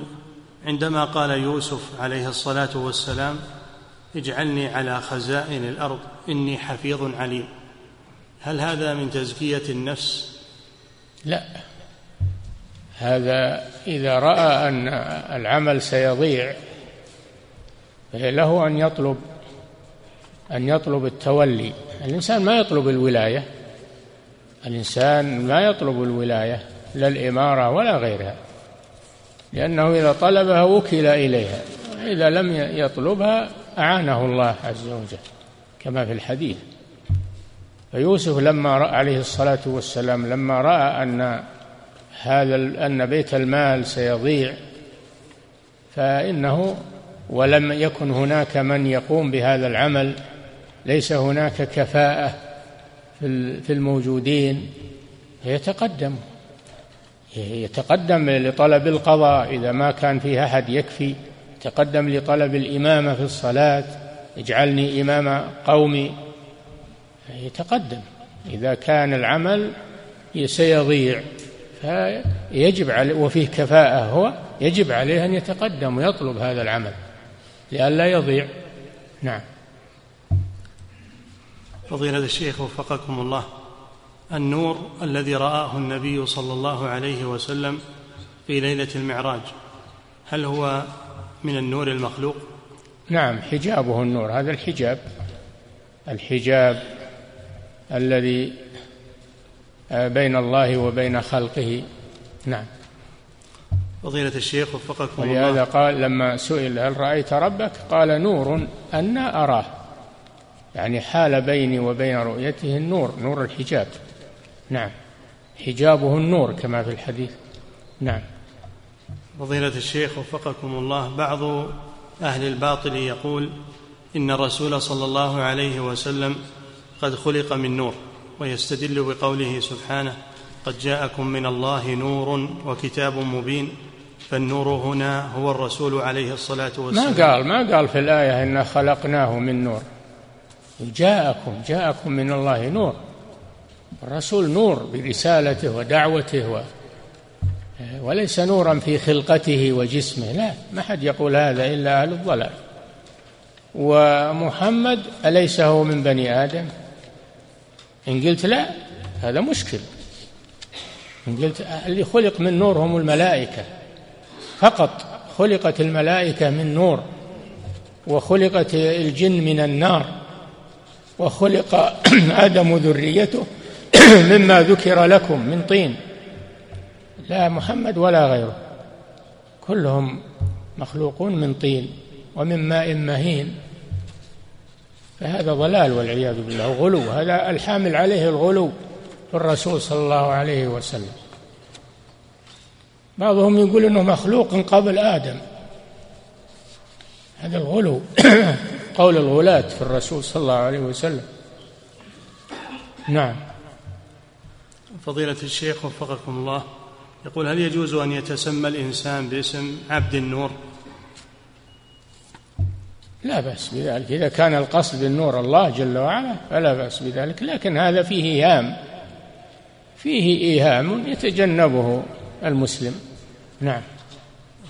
A: عندما قال يوسف عليه الصلاة والسلام اجعلني على خزائن الأرض إني حفيظ عليم. هل هذا من تزكية النفس؟
B: لا. هذا إذا رأى أن العمل سيضيع له أن يطلب أن يطلب التولي. الإنسان ما يطلب الولاية. الإنسان ما يطلب الولاية لا الإمارة ولا غيرها. لأنه إذا طلبها وكل إليها. إذا لم يطلبها أعانه الله عز وجل كما في الحديث. فيوسف لما رأى عليه الصلاة والسلام لما رأى أن هذا أن بيت المال سيضيع فإنه ولم يكن هناك من يقوم بهذا العمل. ليس هناك كفاءة في الموجودين. يتقدم يتقدم لطلب القضاء إذا ما كان فيه أحد يكفي يتقدم لطلب الإمامة في الصلاة اجعلني إمام قومي. يتقدم. إذا كان العمل سيضيع فيجب عليه وفيه كفاءة هو يجب عليه أن يتقدم ويطلب هذا العمل لئلا يضيع. نعم.
A: فضيلة الشيخ وفقكم الله. النور الذي رآه النبي صلى الله عليه وسلم في ليلة المعراج. هل هو من النور المخلوق؟
B: نعم حجابه النور. هذا الحجاب الحجاب الذي بين الله وبين خلقه. نعم.
A: فضيلة الشيخ وفقكم
B: الله. ولهذا قال لما سئل هل رأيت ربك قال نور أنا أراه. يعني حال بيني وبين رؤيته النور نور الحجاب. نعم. حجابه النور كما في الحديث. نعم.
A: فضيلة الشيخ وفقكم الله بعض أهل الباطل يقول إن الرسول صلى الله عليه وسلم قد خلق من نور ويستدل بقوله سبحانه قد جاءكم من الله نور وكتاب مبين فالنور هنا هو الرسول عليه الصلاة والسلام.
B: ما قال ما قال في الآية إنا خلقناه من نور؟ جاءكم جاءكم من الله نور. الرسول نور برسالته ودعوته و وليس نورا في خلقته وجسمه. لا ما حد يقول هذا إلا أهل الضلال. ومحمد أليس هو من بني آدم؟ إن قلت لا هذا مشكل. إن قلت اللي خلق من نور هم الملائكة. فقط خلقت الملائكة من نور وخلقت الجن من النار وخلق آدم ذريته مما ذكر لكم من طين. لا محمد ولا غيره. كلهم مخلوقون من طين ومن ماء مهين. فهذا ضلال والعياذ بالله. وغلو هذا الحامل عليه الغلو في الرسول صلى الله عليه وسلم. بعضهم يقول إنه مخلوق قبل آدم. هذا الغلو. قول الغلاة في الرسول صلى الله عليه وسلم. نعم.
A: فضيلة الشيخ وفقكم الله. يقول هل يجوز أن يتسمى الإنسان باسم عبد النور؟
B: لا بأس بذلك. إذا كان القصد بالنور الله جل وعلا فلا بأس بذلك. لكن هذا فيه إيهام. فيه إيهام يتجنبه المسلم. نعم.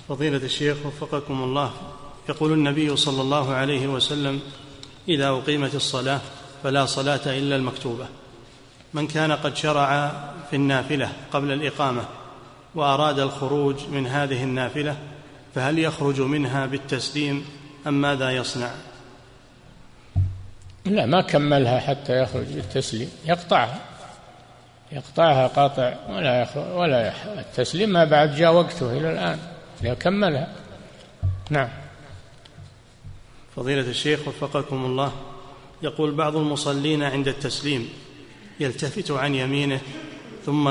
A: فضيلة الشيخ وفقكم الله. يقول النبي صلى الله عليه وسلم إذا أقيمت الصلاة فلا صلاة إلا المكتوبة. من كان قد شرع في النافلة قبل الإقامة وأراد الخروج من هذه النافلة فهل يخرج منها بالتسليم أم ماذا يصنع؟
B: لا ما كملها حتى يخرج بالتسليم يقطعها. يقطعها قاطع ولا يخرج ولا التسليم ما بعد جاء وقته إلى الآن. يكملها نعم.
A: فضيلة الشيخ وفقكم الله يقول بعض المصلين عند التسليم يلتفت عن يمينه ثم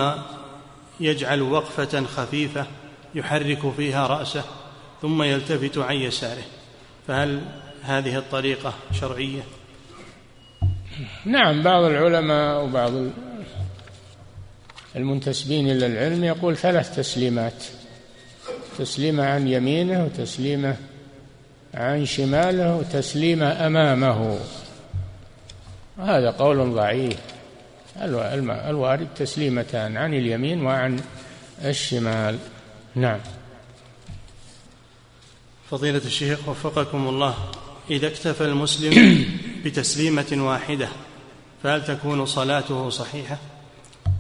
A: يجعل وقفة خفيفة يحرك فيها رأسه ثم يلتفت عن يساره. فهل هذه الطريقة شرعية؟
B: نعم بعض العلماء وبعض المنتسبين إلى العلم يقول ثلاث تسليمات. تسليمة عن يمينه وتسليمة عن شماله وتسليمة أمامه. هذا قول ضعيف. الوارد تسليمتان عن اليمين وعن الشمال. نعم.
A: فضيلة الشيخ وفقكم الله إذا اكتفى المسلم بتسليمة واحدة فهل تكون صلاته صحيحة؟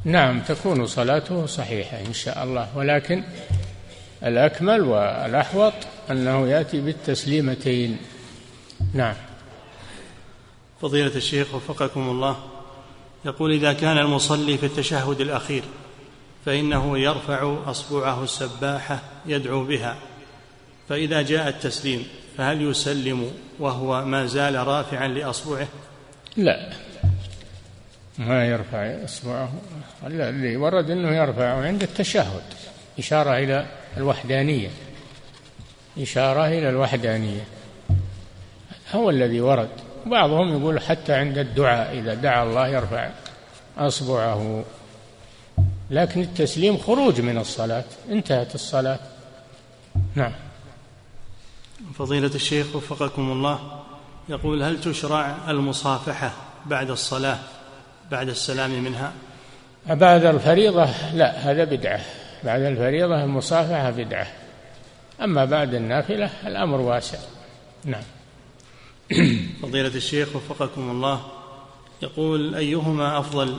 B: نعم تكون صلاته صحيحة إن شاء الله ولكن الأكمل والأحوط أنه يأتي بالتسليمتين. نعم.
A: فضيلة الشيخ وفقكم الله يقول إذا كان المصلي في التشهد الأخير فإنه يرفع أصبعه السباحة يدعو بها فإذا جاء التسليم فهل يسلم وهو ما زال رافعا لأصبعه؟
B: لا. ما يرفع إصبعه. اللي ورد أنه يرفعه عند التشهد. إشارة إلى الوحدانية. إشارة إلى الوحدانية. هو الذي ورد. بعضهم يقول حتى عند الدعاء إذا دعا الله يرفع أصبعه. لكن التسليم خروج من الصلاة انتهت الصلاة. نعم.
A: فضيلة الشيخ وفقكم الله يقول هل تشرع المصافحة بعد الصلاة بعد السلام منها؟
B: بعد الفريضة لا هذا بدعة. بعد الفريضة المصافحة بدعة. أما بعد النافلة الأمر واسع. نعم.
A: فضيلة الشيخ وفقكم الله يقول أيهما أفضل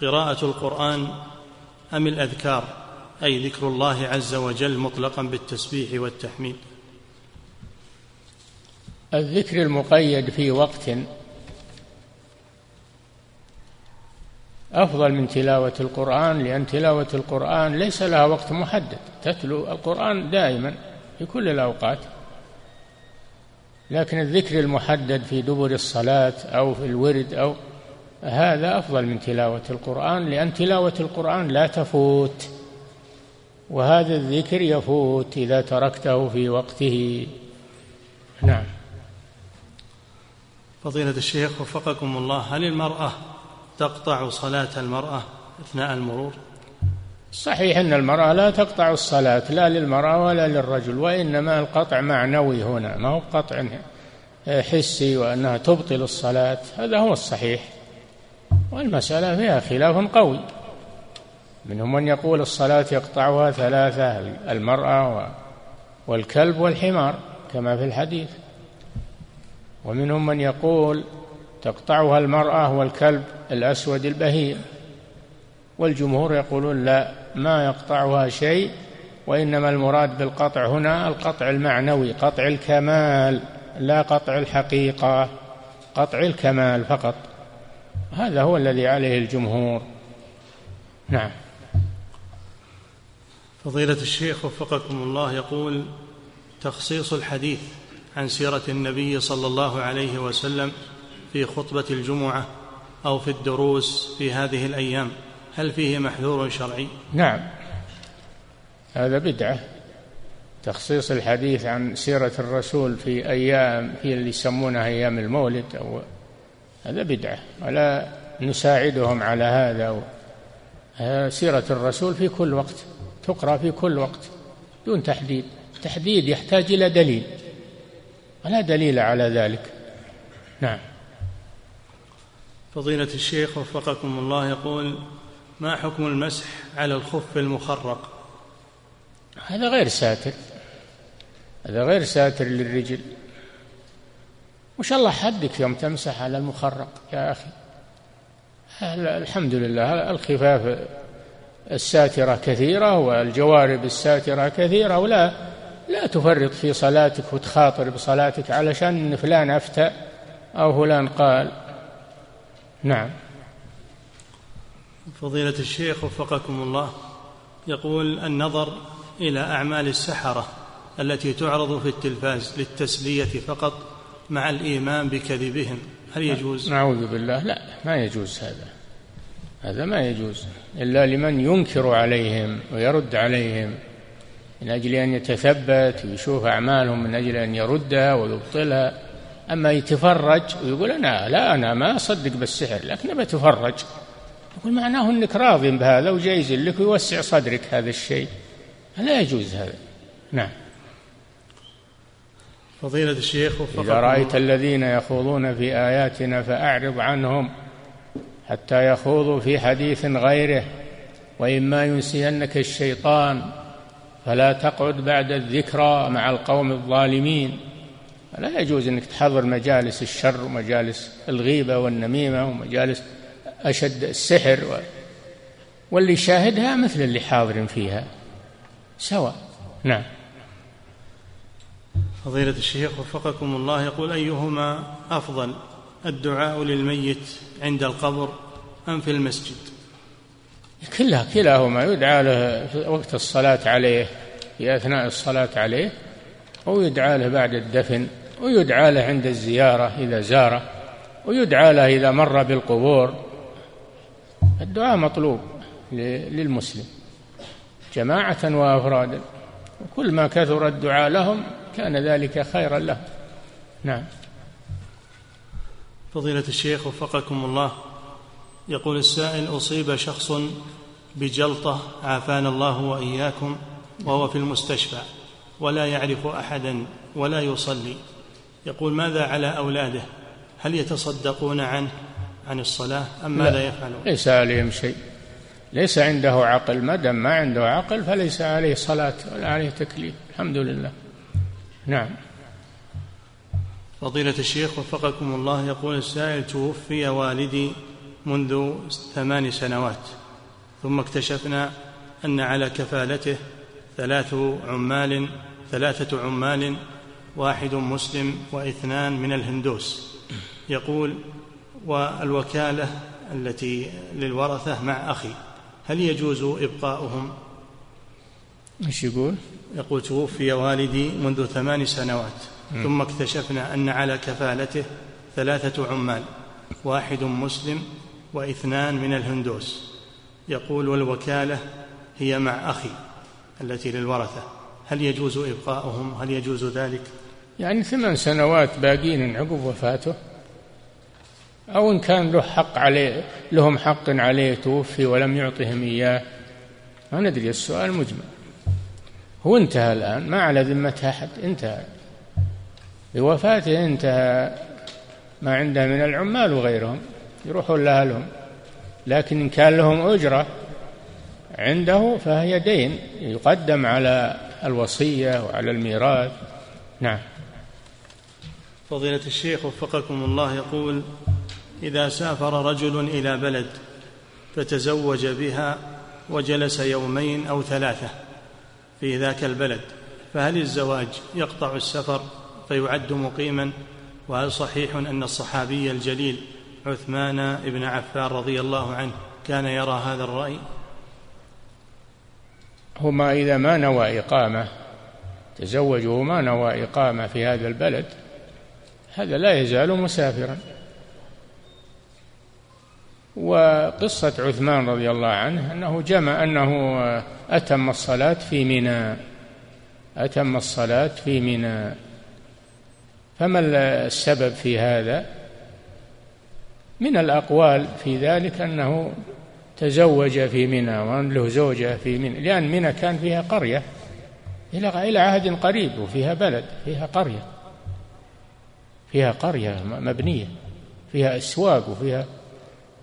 A: قراءة القرآن أم الأذكار؟ أي ذكر الله عز وجل مطلقا بالتسبيح والتحميد.
B: الذكر المقيد في وقت أفضل من تلاوة القرآن لأن تلاوة القرآن ليس لها وقت محدد. تتلو القرآن دائما في كل الأوقات. لكن الذكر المحدد في دبر الصلاة أو في الورد أو هذا أفضل من تلاوة القرآن لأن تلاوة القرآن لا تفوت وهذا الذكر يفوت إذا تركته في وقته. نعم.
A: فضيلة الشيخ وفقكم الله هل المرأة تقطع صلاة المرأة أثناء المرور؟
B: صحيح أن المرأة لا تقطع الصلاة لا للمرأة ولا للرجل وإنما القطع معنوي هنا ما هو قطع حسي وأنها تبطل الصلاة هذا هو الصحيح. والمسألة فيها خلاف قوي. منهم من يقول الصلاة يقطعها ثلاثة المرأة والكلب والحمار كما في الحديث. ومنهم من يقول تقطعها المرأة والكلب الأسود البهيم والجمهور يقولون لا. ما يقطعها شيء وإنما المراد بالقطع هنا القطع المعنوي قطع الكمال لا قطع الحقيقة قطع الكمال فقط. هذا هو الذي عليه الجمهور. نعم.
A: فضيلة الشيخ وفقكم الله يقول تخصيص الحديث عن سيرة النبي صلى الله عليه وسلم في خطبة الجمعة أو في الدروس في هذه الأيام هل فيه محذور شرعي؟
B: نعم. هذا بدعة. تخصيص الحديث عن سيرة الرسول في أيام في اللي يسمونها أيام المولد أو هذا بدعة. ولا نساعدهم على هذا. سيرة الرسول في كل وقت. تقرأ في كل وقت. دون تحديد. تحديد يحتاج إلى دليل. ولا دليل على ذلك. نعم.
A: فضيلة الشيخ وفقكم الله يقول ما حكم المسح على الخف المخرق؟
B: هذا غير ساتر. هذا غير ساتر للرجل. وش الله حدك يوم تمسح على المخرق يا أخي. الحمد لله الخفاف الساترة كثيرة والجوارب الساترة كثيرة ولا لا تفرط في صلاتك وتخاطر بصلاتك علشان فلان أفتى أو فلان قال. نعم.
A: فضيلة الشيخ وفقكم الله يقول النظر إلى أعمال السحرة التي تعرض في التلفاز للتسلية فقط مع الإيمان بكذبهم هل يجوز؟
B: نعوذ بالله لا ما يجوز هذا هذا ما يجوز إلا لمن ينكر عليهم ويرد عليهم من أجل أن يتثبت ويشوف أعمالهم من أجل أن يردها ويبطلها أما يتفرج ويقول أنا لا أنا ما أصدق بالسحر لكن بتفرج يقول معناه أنك راض بهذا وجايز لك ويوسع صدرك هذا الشيء. لا يجوز هذا. نعم.
A: فضيلة الشيخ
B: إذا رأيت الذين يخوضون في آياتنا فأعرض عنهم حتى يخوضوا في حديث غيره وإما ينسينك الشيطان فلا تقعد بعد الذكرى مع القوم الظالمين. لا يجوز أنك تحضر مجالس الشر ومجالس الغيبة والنميمة ومجالس أشد السحر واللي شاهدها مثل اللي حاضر فيها. سواء. نعم.
A: فضيلة الشيخ وفقكم الله يقول أيهما أفضل الدعاء للميت عند القبر أم في المسجد؟
B: كلها كلاهما. يدعى له في وقت الصلاة عليه في أثناء الصلاة عليه أو يدعى له بعد الدفن ويدعى له عند الزيارة إذا زاره ويدعى له إذا مر بالقبور. الدعاء مطلوب للمسلم جماعة وأفرادا وكل ما كثر الدعاء لهم كان ذلك خيرا لهم. نعم.
A: فضيلة الشيخ وفقكم الله يقول السائل أصيب شخص بجلطة عافانا الله وإياكم وهو في المستشفى ولا يعرف أحدا ولا يصلي. يقول ماذا على أولاده؟ هل يتصدقون عنه؟ عن الصلاة أم ماذا يفعلون
B: ليس عليهم شيء. ليس عنده عقل. ما دام ما عنده عقل فليس عليه صلاة ولا عليه تكليف. الحمد لله. نعم.
A: فضيلة الشيخ وفقكم الله يقول السائل توفي والدي منذ ثمان سنوات. ثم اكتشفنا أن على كفالته ثلاث عمال ثلاثة عمال واحد مسلم واثنان من الهندوس. يقول والوكالة التي للورثة مع أخي. هل يجوز إبقاؤهم؟
B: إيش يقول؟
A: يقول توفي والدي منذ ثمان سنوات. م. ثم اكتشفنا أن على كفالته ثلاثة عمال واحد مسلم واثنان من الهندوس. يقول والوكالة هي مع أخي التي للورثة. هل يجوز إبقاؤهم؟ هل يجوز ذلك؟
B: يعني ثمان سنوات باقين عقب وفاته. أو إن كان له حق عليه لهم حق عليه توفي ولم يعطهم إياه. ما ندري السؤال مجمل. هو انتهى الآن ما على ذمة أحد انتهى. بوفاته انتهى. ما عنده من العمال وغيرهم يروحون لها لهم لكن إن كان لهم أجرة عنده فهي دين يقدم على الوصية وعلى الميراث. نعم.
A: فضيلة الشيخ وفقكم الله يقول إذا سافر رجل إلى بلد فتزوج بها وجلس يومين أو ثلاثة في ذاك البلد فهل الزواج يقطع السفر فيعد مقيما؟ وهل صحيح أن الصحابي الجليل عثمان بن عفان رضي الله عنه كان يرى هذا الرأي؟
B: هما إذا ما نوى إقامة تزوج وما نوى إقامة في هذا البلد هذا لا يزال مسافرا. وقصة عثمان رضي الله عنه أنه جمع أنه أتم الصلاة في منى. أتم الصلاة في منى. فما السبب في هذا؟ من الأقوال في ذلك أنه تزوج في منى وأن له زوجة في منى لأن منى كان فيها قرية إلى إلى عهد قريب وفيها بلد فيها قرية. فيها قرية مبنية فيها أسواق وفيها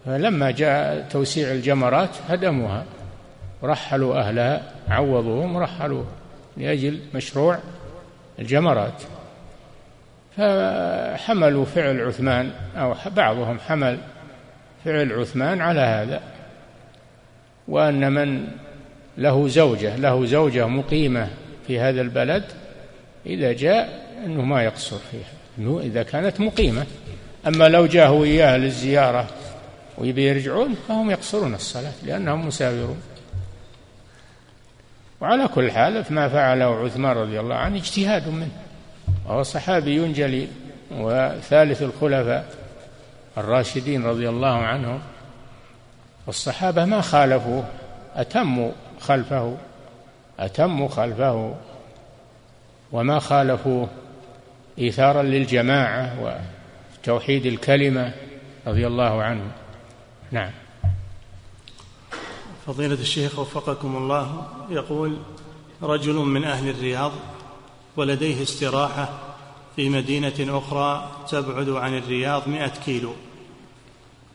B: فلما جاء توسيع الجمرات هدموها. ورحلوا أهلها عوضوهم ورحلوا لأجل مشروع الجمرات. فحملوا فعل عثمان أو بعضهم حمل فعل عثمان على هذا. وأن من له زوجة له زوجة مقيمة في هذا البلد إذا جاء أنه ما يقصر فيها إذا كانت مقيمة. أما لو جاءوا إياها للزيارة ويبي يرجعون فهم يقصرون الصلاة لأنهم مسافرون وعلى كل حال ما فعله عثمان رضي الله عنه اجتهاد منه وهو صحابي جليل وثالث الخلفاء الراشدين رضي الله عنهم. والصحابة ما خالفوه أتموا خلفه أتموا خلفه وما خالفوه إيثارا للجماعة وتوحيد الكلمة رضي الله عنه. نعم.
A: فضيلة الشيخ وفقكم الله يقول رجل من أهل الرياض ولديه استراحة في مدينة أخرى تبعد عن الرياض مئة كيلو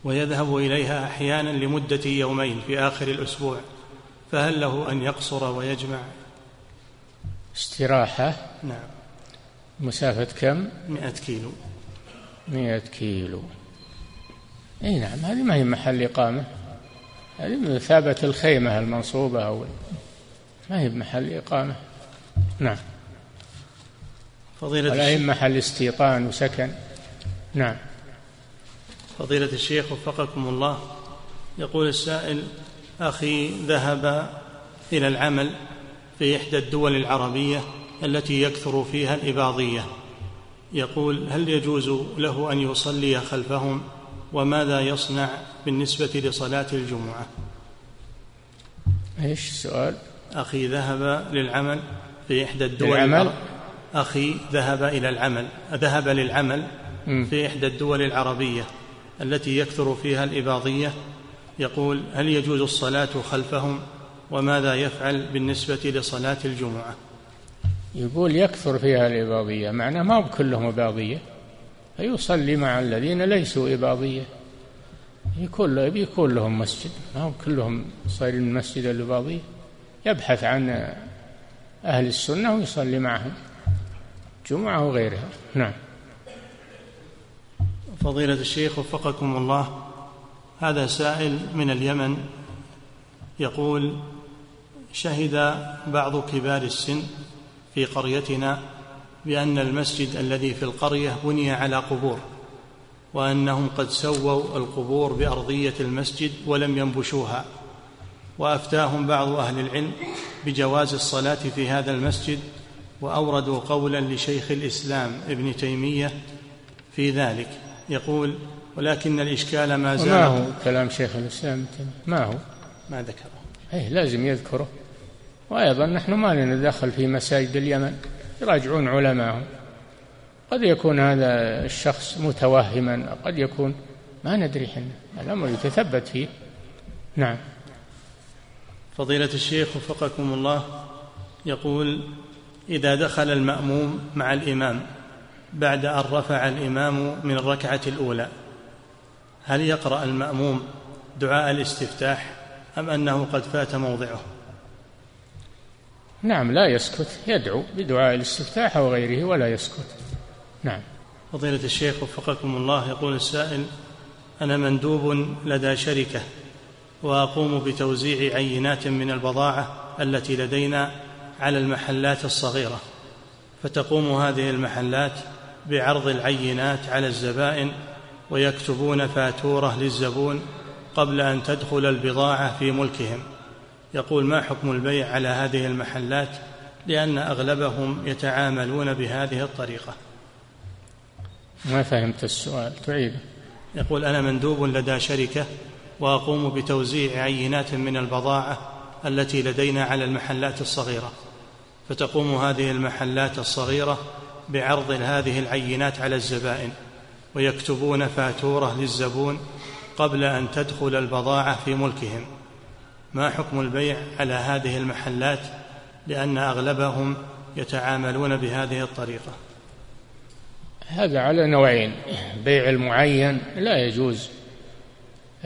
A: ويذهب إليها أحيانا لمدة يومين في آخر الأسبوع فهل له أن يقصر ويجمع؟
B: استراحة؟
A: نعم.
B: مسافة كم؟
A: مئة كيلو.
B: مئة كيلو. إي نعم هذه ما هي محل إقامة. هذه مثابة الخيمة المنصوبة أو ما هي بمحل إقامة. نعم. فضيلة ولا هي محل استيطان وسكن. نعم.
A: فضيلة الشيخ وفقكم الله يقول السائل أخي ذهب إلى العمل في إحدى الدول العربية التي يكثر فيها الإباضية. يقول هل يجوز له أن يصلي خلفهم وماذا يصنع بالنسبة لصلاة الجمعة؟
B: إيش السؤال؟
A: أخي ذهب للعمل في إحدى الدول
B: العمل
A: أخي ذهب إلى العمل ذهب للعمل في إحدى الدول العربية التي يكثر فيها الإباضية. يقول هل يجوز الصلاة خلفهم؟ وماذا يفعل بالنسبة لصلاة الجمعة؟
B: يقول يكثر فيها الإباضية معناه ما كلهم إباضية. فيصلي مع الذين ليسوا إباضية. يكون يكون لهم مسجد. ما هم كلهم صايرين مسجد الإباضية. يبحث عن أهل السنة ويصلي معهم. جمعة وغيرها. نعم.
A: فضيلة الشيخ وفقكم الله هذا سائل من اليمن يقول شهد بعض كبار السن في قريتنا بأن المسجد الذي في القرية بني على قبور وأنهم قد سووا القبور بأرضية المسجد ولم ينبشوها. وأفتاهم بعض أهل العلم بجواز الصلاة في هذا المسجد وأوردوا قولا لشيخ الإسلام ابن تيمية في ذلك. يقول ولكن الإشكال ما زال
B: ما هو كلام شيخ الإسلام؟ ما هو؟
A: ما ذكره.
B: إيه لازم يذكره. وأيضا نحن ما لنا دخل في مساجد اليمن. يراجعون علماءهم قد يكون هذا الشخص متوهما قد يكون ما ندري حنا الأمر يتثبت فيه. نعم.
A: فضيلة الشيخ وفقكم الله يقول إذا دخل المأموم مع الإمام بعد أن رفع الإمام من الركعة الأولى هل يقرأ المأموم دعاء الاستفتاح أم أنه قد فات موضعه؟
B: نعم لا يسكت. يدعو بدعاء الاستفتاح أو غيره ولا يسكت. نعم.
A: فضيلة الشيخ وفقكم الله يقول السائل أنا مندوب لدى شركة وأقوم بتوزيع عينات من البضاعة التي لدينا على المحلات الصغيرة فتقوم هذه المحلات بعرض العينات على الزبائن ويكتبون فاتورة للزبون قبل أن تدخل البضاعة في ملكهم. يقول ما حكم البيع على هذه المحلات لأن أغلبهم يتعاملون بهذه الطريقة؟
B: ما فهمت السؤال تعيد.
A: يقول أنا مندوب لدى شركة وأقوم بتوزيع عينات من البضاعة التي لدينا على المحلات الصغيرة فتقوم هذه المحلات الصغيرة بعرض هذه العينات على الزبائن ويكتبون فاتورة للزبون قبل أن تدخل البضاعة في ملكهم. ما حكم البيع على هذه المحلات لأن أغلبهم يتعاملون بهذه الطريقة؟
B: هذا على نوعين. بيع المعين لا يجوز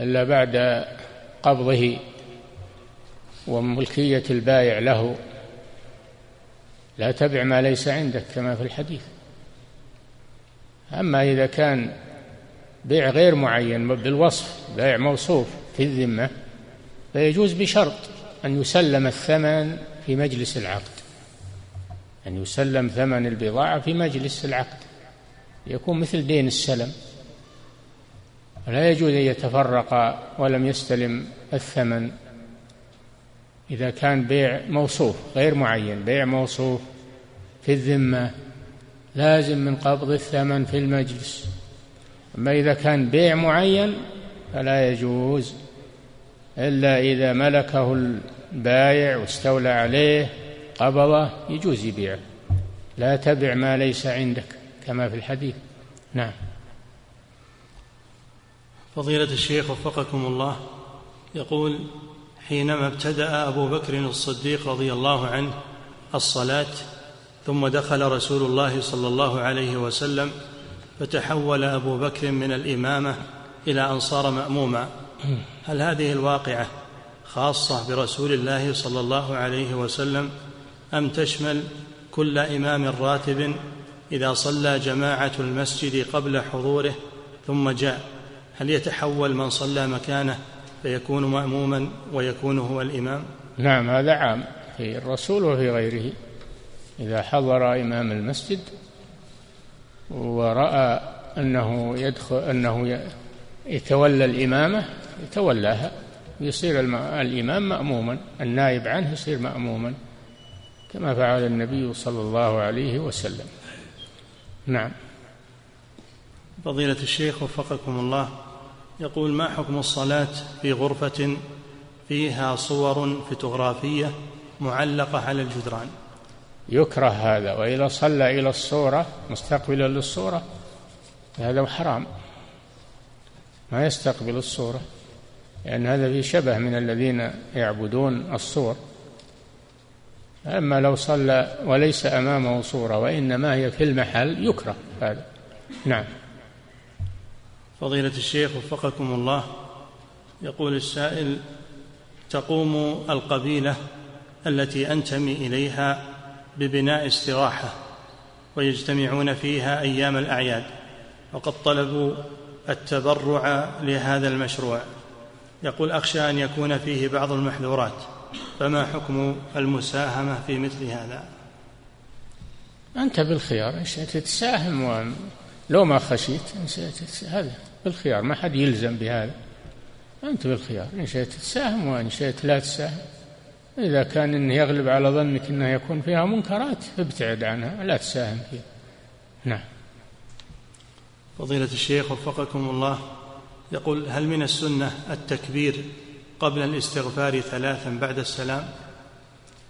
B: إلا بعد قبضه وملكية البائع له. لا تبع ما ليس عندك كما في الحديث. أما إذا كان بيع غير معين بالوصف بيع موصوف في الذمة فيجوز بشرط أن يسلم الثمن في مجلس العقد. أن يسلم ثمن البضاعة في مجلس العقد. يكون مثل دين السلم. لا يجوز أن يتفرق ولم يستلم الثمن إذا كان بيع موصوف غير معين بيع موصوف في الذمة لازم من قبض الثمن في المجلس. أما إذا كان بيع معين فلا يجوز إلا إذا ملكه البايع واستولى عليه قبضه يجوز يبيعه. لا تبع ما ليس عندك كما في الحديث. نعم.
A: فضيلة الشيخ وفقكم الله يقول حينما ابتدأ أبو بكر الصديق رضي الله عنه الصلاة ثم دخل رسول الله صلى الله عليه وسلم فتحول أبو بكر من الإمامة إلى أن صار مأموما. هل هذه الواقعة خاصة برسول الله صلى الله عليه وسلم أم تشمل كل إمام راتب إذا صلى جماعة المسجد قبل حضوره ثم جاء؟ هل يتحول من صلى مكانه فيكون مأموما ويكون هو الإمام؟
B: نعم هذا عام. في الرسول وفي غيره. إذا حضر إمام المسجد ورأى أنه يدخل أنه يتولى الإمامة يتولاها يصير الإمام مأموما النائب عنه يصير مأموما كما فعل النبي صلى الله عليه وسلم. نعم.
A: فضيلة الشيخ وفقكم الله يقول ما حكم الصلاة في غرفة فيها صور فوتوغرافية معلقة على الجدران؟
B: يكره هذا وإذا صلى إلى الصورة مستقبلا للصورة هذا حرام. ما يستقبل الصورة. لأن هذا في شبه من الذين يعبدون الصور. أما لو صلى وليس أمامه صورة وإنما هي في المحل يكره هذا. نعم.
A: فضيلة الشيخ وفقكم الله يقول السائل تقوم القبيلة التي أنتمي إليها ببناء استراحة ويجتمعون فيها أيام الأعياد وقد طلبوا التبرع لهذا المشروع. يقول أخشى أن يكون فيه بعض المحذورات فما حكم المساهمة في مثل هذا؟
B: أنت بالخيار إن شئت تساهم لو ما خشيت إن شئت هذا بالخيار ما حد يلزم بهذا. أنت بالخيار إن شئت تساهم وإن شئت لا تساهم. إذا كان إنه يغلب على ظنك أنه يكون فيها منكرات ابتعد عنها لا تساهم فيها. نعم.
A: فضيلة الشيخ وفقكم الله. يقول هل من السنة التكبير قبل الاستغفار ثلاثا بعد السلام؟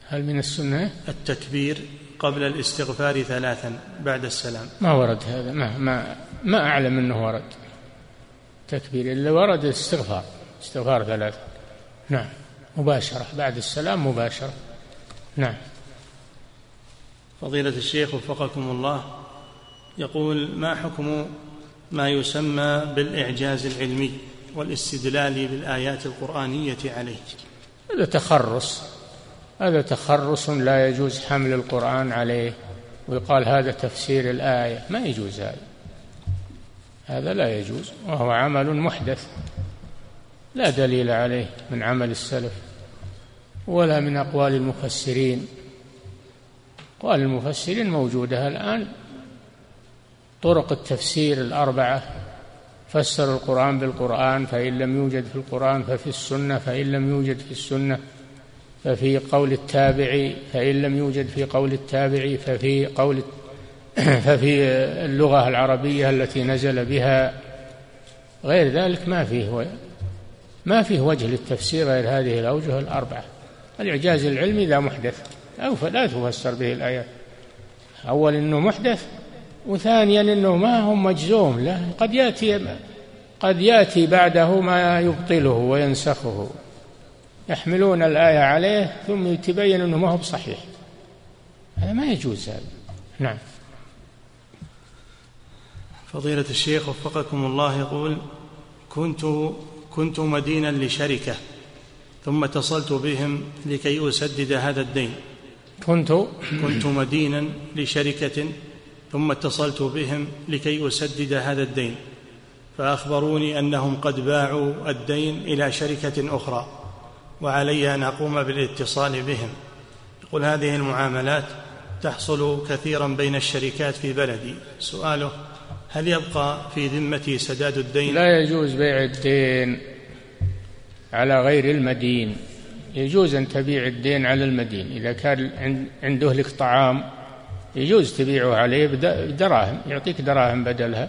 B: هل من السنة؟
A: التكبير قبل الاستغفار ثلاثا بعد السلام.
B: ما ورد هذا ما ما ما أعلم أنه ورد. تكبير إلا ورد الاستغفار استغفار ثلاثة نعم. مباشرة بعد السلام مباشرة. نعم.
A: فضيلة الشيخ وفقكم الله يقول ما حكم ما يسمى بالإعجاز العلمي والاستدلال بالآيات القرآنية عليه.
B: هذا تخرص. هذا تخرص لا يجوز حمل القرآن عليه. ويقال هذا تفسير الآية. ما يجوز هذا. هذا لا يجوز. وهو عمل محدث. لا دليل عليه من عمل السلف. ولا من أقوال المفسرين. أقوال المفسرين موجودة الآن. طرق التفسير الأربعة. فسر القرآن بالقرآن فإن لم يوجد في القرآن ففي السنة فإن لم يوجد في السنة ففي قول التابع فإن لم يوجد في قول التابع ففي قول ففي اللغة العربية التي نزل بها. غير ذلك ما فيه ما فيه وجه للتفسير غير هذه الأوجه الأربعة. الإعجاز العلمي لا محدث أو فلا تفسر به الآيات. أول أنه محدث وثانيا أنه ما هو مجزوم له قد يأتي قد يأتي بعده ما يبطله وينسخه. يحملون الآية عليه ثم يتبين أنه ما هو بصحيح. هذا ما يجوز هذا. نعم.
A: فضيلة الشيخ وفقكم الله يقول كنت كنت مدينا لشركة ثم اتصلت بهم لكي أسدد هذا الدين.
B: كنت؟
A: كنت مدينا لشركة ثم اتصلت بهم لكي أسدد هذا الدين فأخبروني أنهم قد باعوا الدين إلى شركة أخرى وعلي أن أقوم بالاتصال بهم. يقول هذه المعاملات تحصل كثيرا بين الشركات في بلدي. سؤاله هل يبقى في ذمتي سداد الدين؟
B: لا يجوز بيع الدين على غير المدين. يجوز أن تبيع الدين على المدين إذا كان عنده لك طعام يجوز تبيعه عليه بدراهم يعطيك دراهم بدلها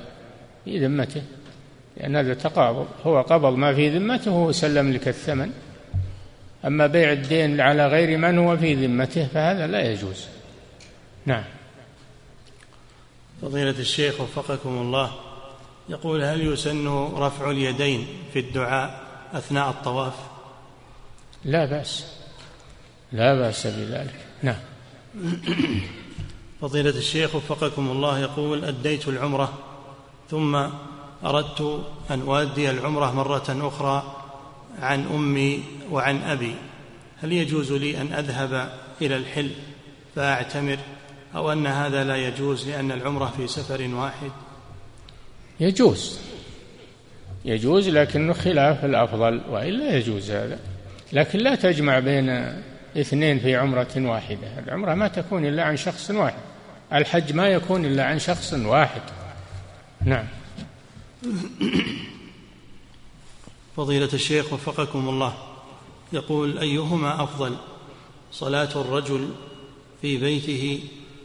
B: في ذمته لأن هذا تقابض هو قبض ما في ذمته وسلم لك الثمن. أما بيع الدين على غير من هو في ذمته فهذا لا يجوز. نعم.
A: فضيلة الشيخ وفقكم الله يقول هل يسن رفع اليدين في الدعاء أثناء الطواف؟
B: لا بأس. لا بأس بذلك. نعم.
A: فضيلة الشيخ وفقكم الله يقول أديت العمرة ثم أردت أن أؤدي العمرة مرة أخرى عن أمي وعن أبي. هل يجوز لي أن أذهب إلى الحل فأعتمر أو أن هذا لا يجوز لأن العمرة في سفر واحد؟
B: يجوز يجوز لكنه خلاف الأفضل وإلا يجوز هذا. لكن لا تجمع بين اثنين في عمرة واحدة العمرة ما تكون إلا عن شخص واحد. الحج ما يكون إلا عن شخص واحد. نعم.
A: فضيلة الشيخ وفقكم الله. يقول أيهما أفضل صلاة الرجل في بيته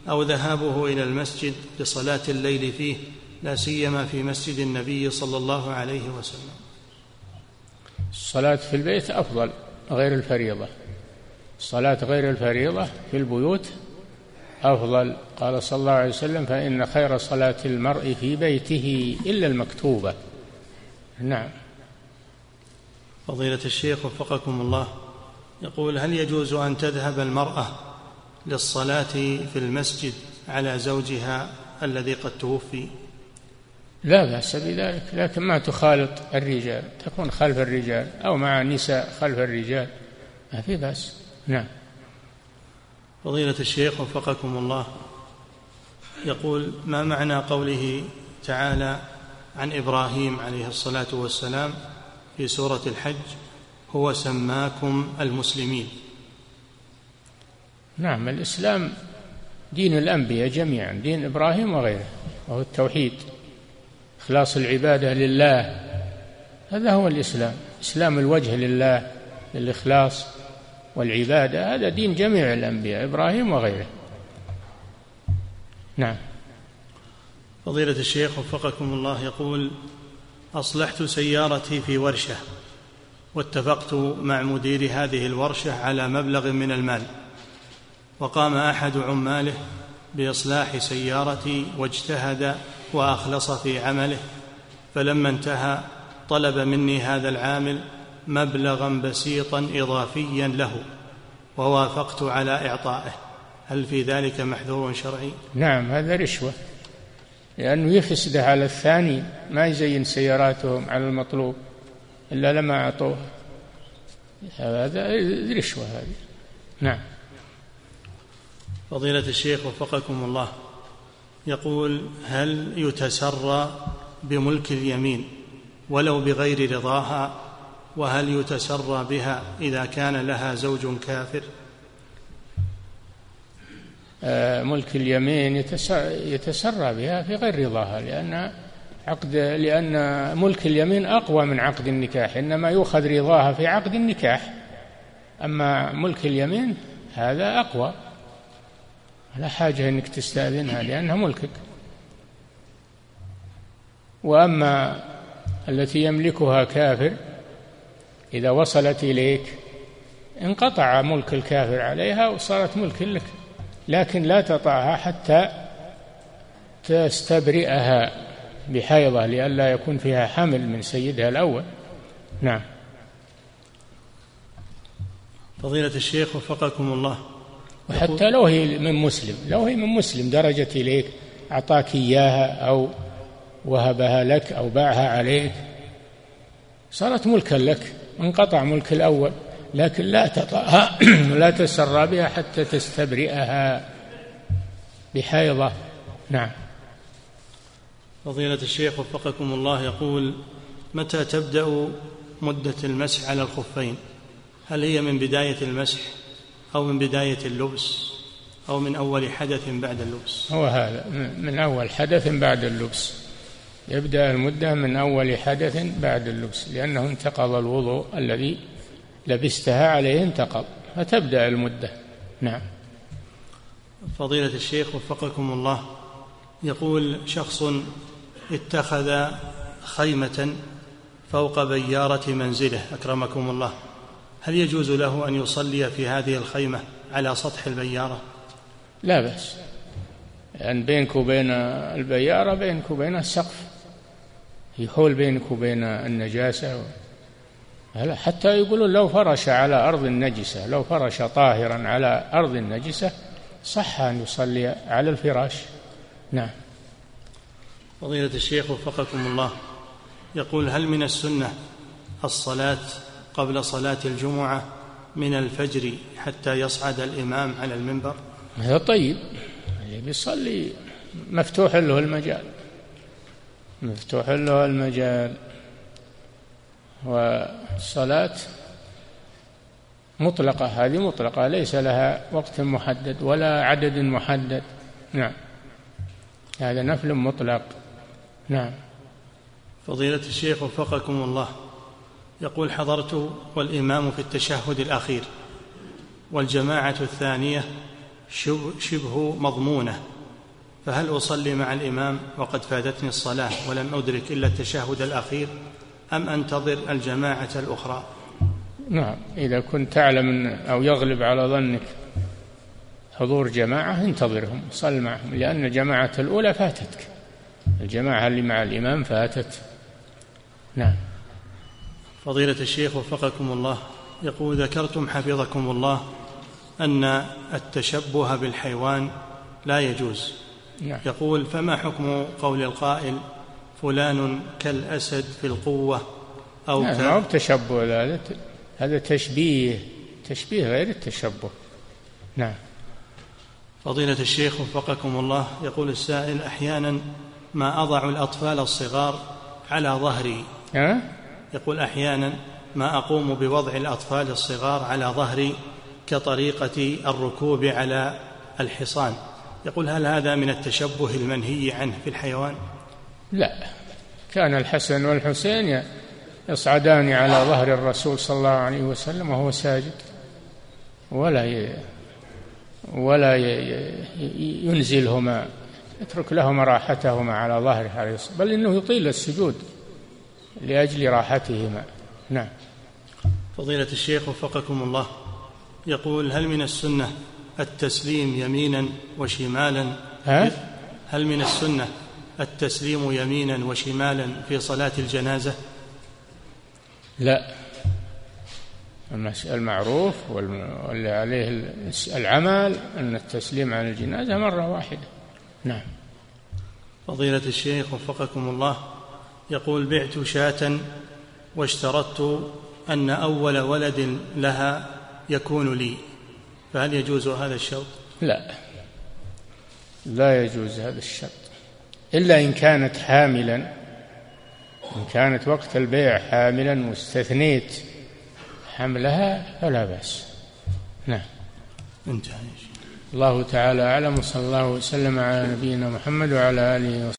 A: أو ذهابه إلى المسجد لصلاة الليل فيه لا سيما في مسجد النبي صلى الله عليه وسلم؟
B: الصلاة في البيت أفضل غير الفريضة. الصلاة غير الفريضة في البيوت أفضل. قال صلى الله عليه وسلم فإن خير صلاة المرء في بيته إلا المكتوبة. نعم.
A: فضيلة الشيخ وفقكم الله يقول هل يجوز أن تذهب المرأة للصلاة في المسجد على زوجها الذي قد توفي؟
B: لا بأس بذلك لكن ما تخالط الرجال تكون خلف الرجال أو مع النساء خلف الرجال ما في بأس. نعم.
A: فضيلة الشيخ وفقكم الله. يقول ما معنى قوله تعالى عن إبراهيم عليه الصلاة والسلام في سورة الحج هو سماكم المسلمين
B: نعم الإسلام دين الأنبياء جميعا دين إبراهيم وغيره وهو التوحيد إخلاص العبادة لله هذا هو الإسلام إسلام الوجه لله الإخلاص والعبادة هذا دين جميع الأنبياء إبراهيم وغيره. نعم.
A: فضيلة الشيخ وفقكم الله يقول أصلحت سيارتي في ورشة واتفقت مع مدير هذه الورشة على مبلغ من المال وقام أحد عماله بإصلاح سيارتي واجتهد وأخلص في عمله فلما انتهى طلب مني هذا العامل مبلغا بسيطا اضافيا له ووافقت على إعطائه. هل في ذلك محذور شرعي؟
B: نعم هذا رشوة لأنه يفسده على الثاني ما يزين سياراتهم على المطلوب إلا لما أعطوه. هذا رشوة هذه. نعم.
A: فضيلة الشيخ وفقكم الله يقول هل يتسرى بملك اليمين ولو بغير رضاها وهل يتسرى بها إذا كان لها زوج كافر؟
B: آه، ملك اليمين يتسرى بها في غير رضاها لأن عقد لأن ملك اليمين أقوى من عقد النكاح إنما يؤخذ رضاها في عقد النكاح. أما ملك اليمين هذا أقوى. لا حاجة أنك تستأذنها لأنها ملكك. وأما التي يملكها كافر إذا وصلت إليك انقطع ملك الكافر عليها وصارت ملك لك لكن لا تطعها حتى تستبرئها بحيضة لئلا يكون فيها حمل من سيدها الأول. نعم.
A: فضيلة الشيخ وفقكم الله.
B: وحتى لو هي من مسلم لو هي من مسلم درجت إليك أعطاك إياها أو وهبها لك أو باعها عليك صارت ملكا لك. انقطع ملك الأول لكن لا تطأها لا تسرى بها حتى تستبرئها. بحيضة. نعم.
A: فضيلة الشيخ وفقكم الله يقول متى تبدأ مدة المسح على الخفين؟ هل هي من بداية المسح أو من بداية اللبس أو من أول حدث بعد اللبس؟
B: هو هذا من أول حدث بعد اللبس. يبدأ المدة من أول حدث بعد اللبس لأنه انتقض الوضوء الذي لبستها عليه انتقض فتبدأ المدة. نعم.
A: فضيلة الشيخ وفقكم الله يقول شخص اتخذ خيمة فوق بيارة منزله أكرمكم الله هل يجوز له أن يصلي في هذه الخيمة على سطح البيارة؟
B: لا بأس. لأن يعني بينك وبين البيارة بينك وبين السقف. يحول بينك وبين النجاسة. هلا حتى يقولون لو فرش على أرض النجسة لو فرش طاهرا على أرض النجسة صح أن يصلي على الفراش؟ نعم.
A: فضيلة الشيخ وفقكم الله. يقول هل من السنة الصلاة قبل صلاة الجمعة من الفجر حتى يصعد الإمام على المنبر؟
B: هذا طيب. اللي بيصلي مفتوح له المجال. مفتوح له المجال. والصلاة مطلقة هذه مطلقة ليس لها وقت محدد ولا عدد محدد. نعم. هذا نفل مطلق. نعم.
A: فضيلة الشيخ وفقكم الله. يقول حضرت والإمام في التشهد الأخير والجماعة الثانية شبه مضمونة. فهل أصلي مع الإمام وقد فاتتني الصلاة ولم أدرك إلا التشهد الأخير أم أنتظر الجماعة الأخرى؟
B: نعم إذا كنت تعلم أو يغلب على ظنك حضور جماعة انتظرهم صل معهم لأن الجماعة الأولى فاتتك. الجماعة اللي مع الإمام فاتت. نعم.
A: فضيلة الشيخ وفقكم الله يقول ذكرتم حفظكم الله أن التشبه بالحيوان لا يجوز. نعم. يقول فما حكم قول القائل فلان كالأسد في القوة
B: أو نعم ما هو تشبه هذا هذا تشبيه تشبيه غير التشبه نعم
A: فضيلة الشيخ وفقكم الله يقول السائل أحيانا ما أضع الأطفال الصغار على ظهري
B: أه؟
A: يقول أحيانا ما أقوم بوضع الأطفال الصغار على ظهري كطريقة الركوب على الحصان يقول هل هذا من التشبه المنهي عنه في الحيوان؟
B: لا. كان الحسن والحسين يصعدان على ظهر الرسول صلى الله عليه وسلم وهو ساجد. ولا ي... ولا ي... ينزلهما يترك لهما راحتهما على ظهره عليه الصلاة بل إنه يطيل السجود لأجل راحتهما. نعم.
A: فضيلة الشيخ وفقكم الله. يقول هل من السنة التسليم يمينا وشمالا
B: ها؟
A: هل من السنة التسليم يمينا وشمالا في صلاة الجنازة؟
B: لا. المعروف واللي عليه العمل أن التسليم على الجنازة مرة واحدة. نعم.
A: فضيلة الشيخ وفقكم الله يقول بعت شاة واشترطت أن أول ولد لها يكون لي. فهل يجوز هذا الشرط؟
B: لا. لا يجوز هذا الشرط. إلا إن كانت حاملا إن كانت وقت البيع حاملا واستثنيت حملها فلا بأس. نعم.
A: انتهى
B: الله تعالى أعلم وصلى الله وسلم على نبينا محمد وعلى آله وصحبه.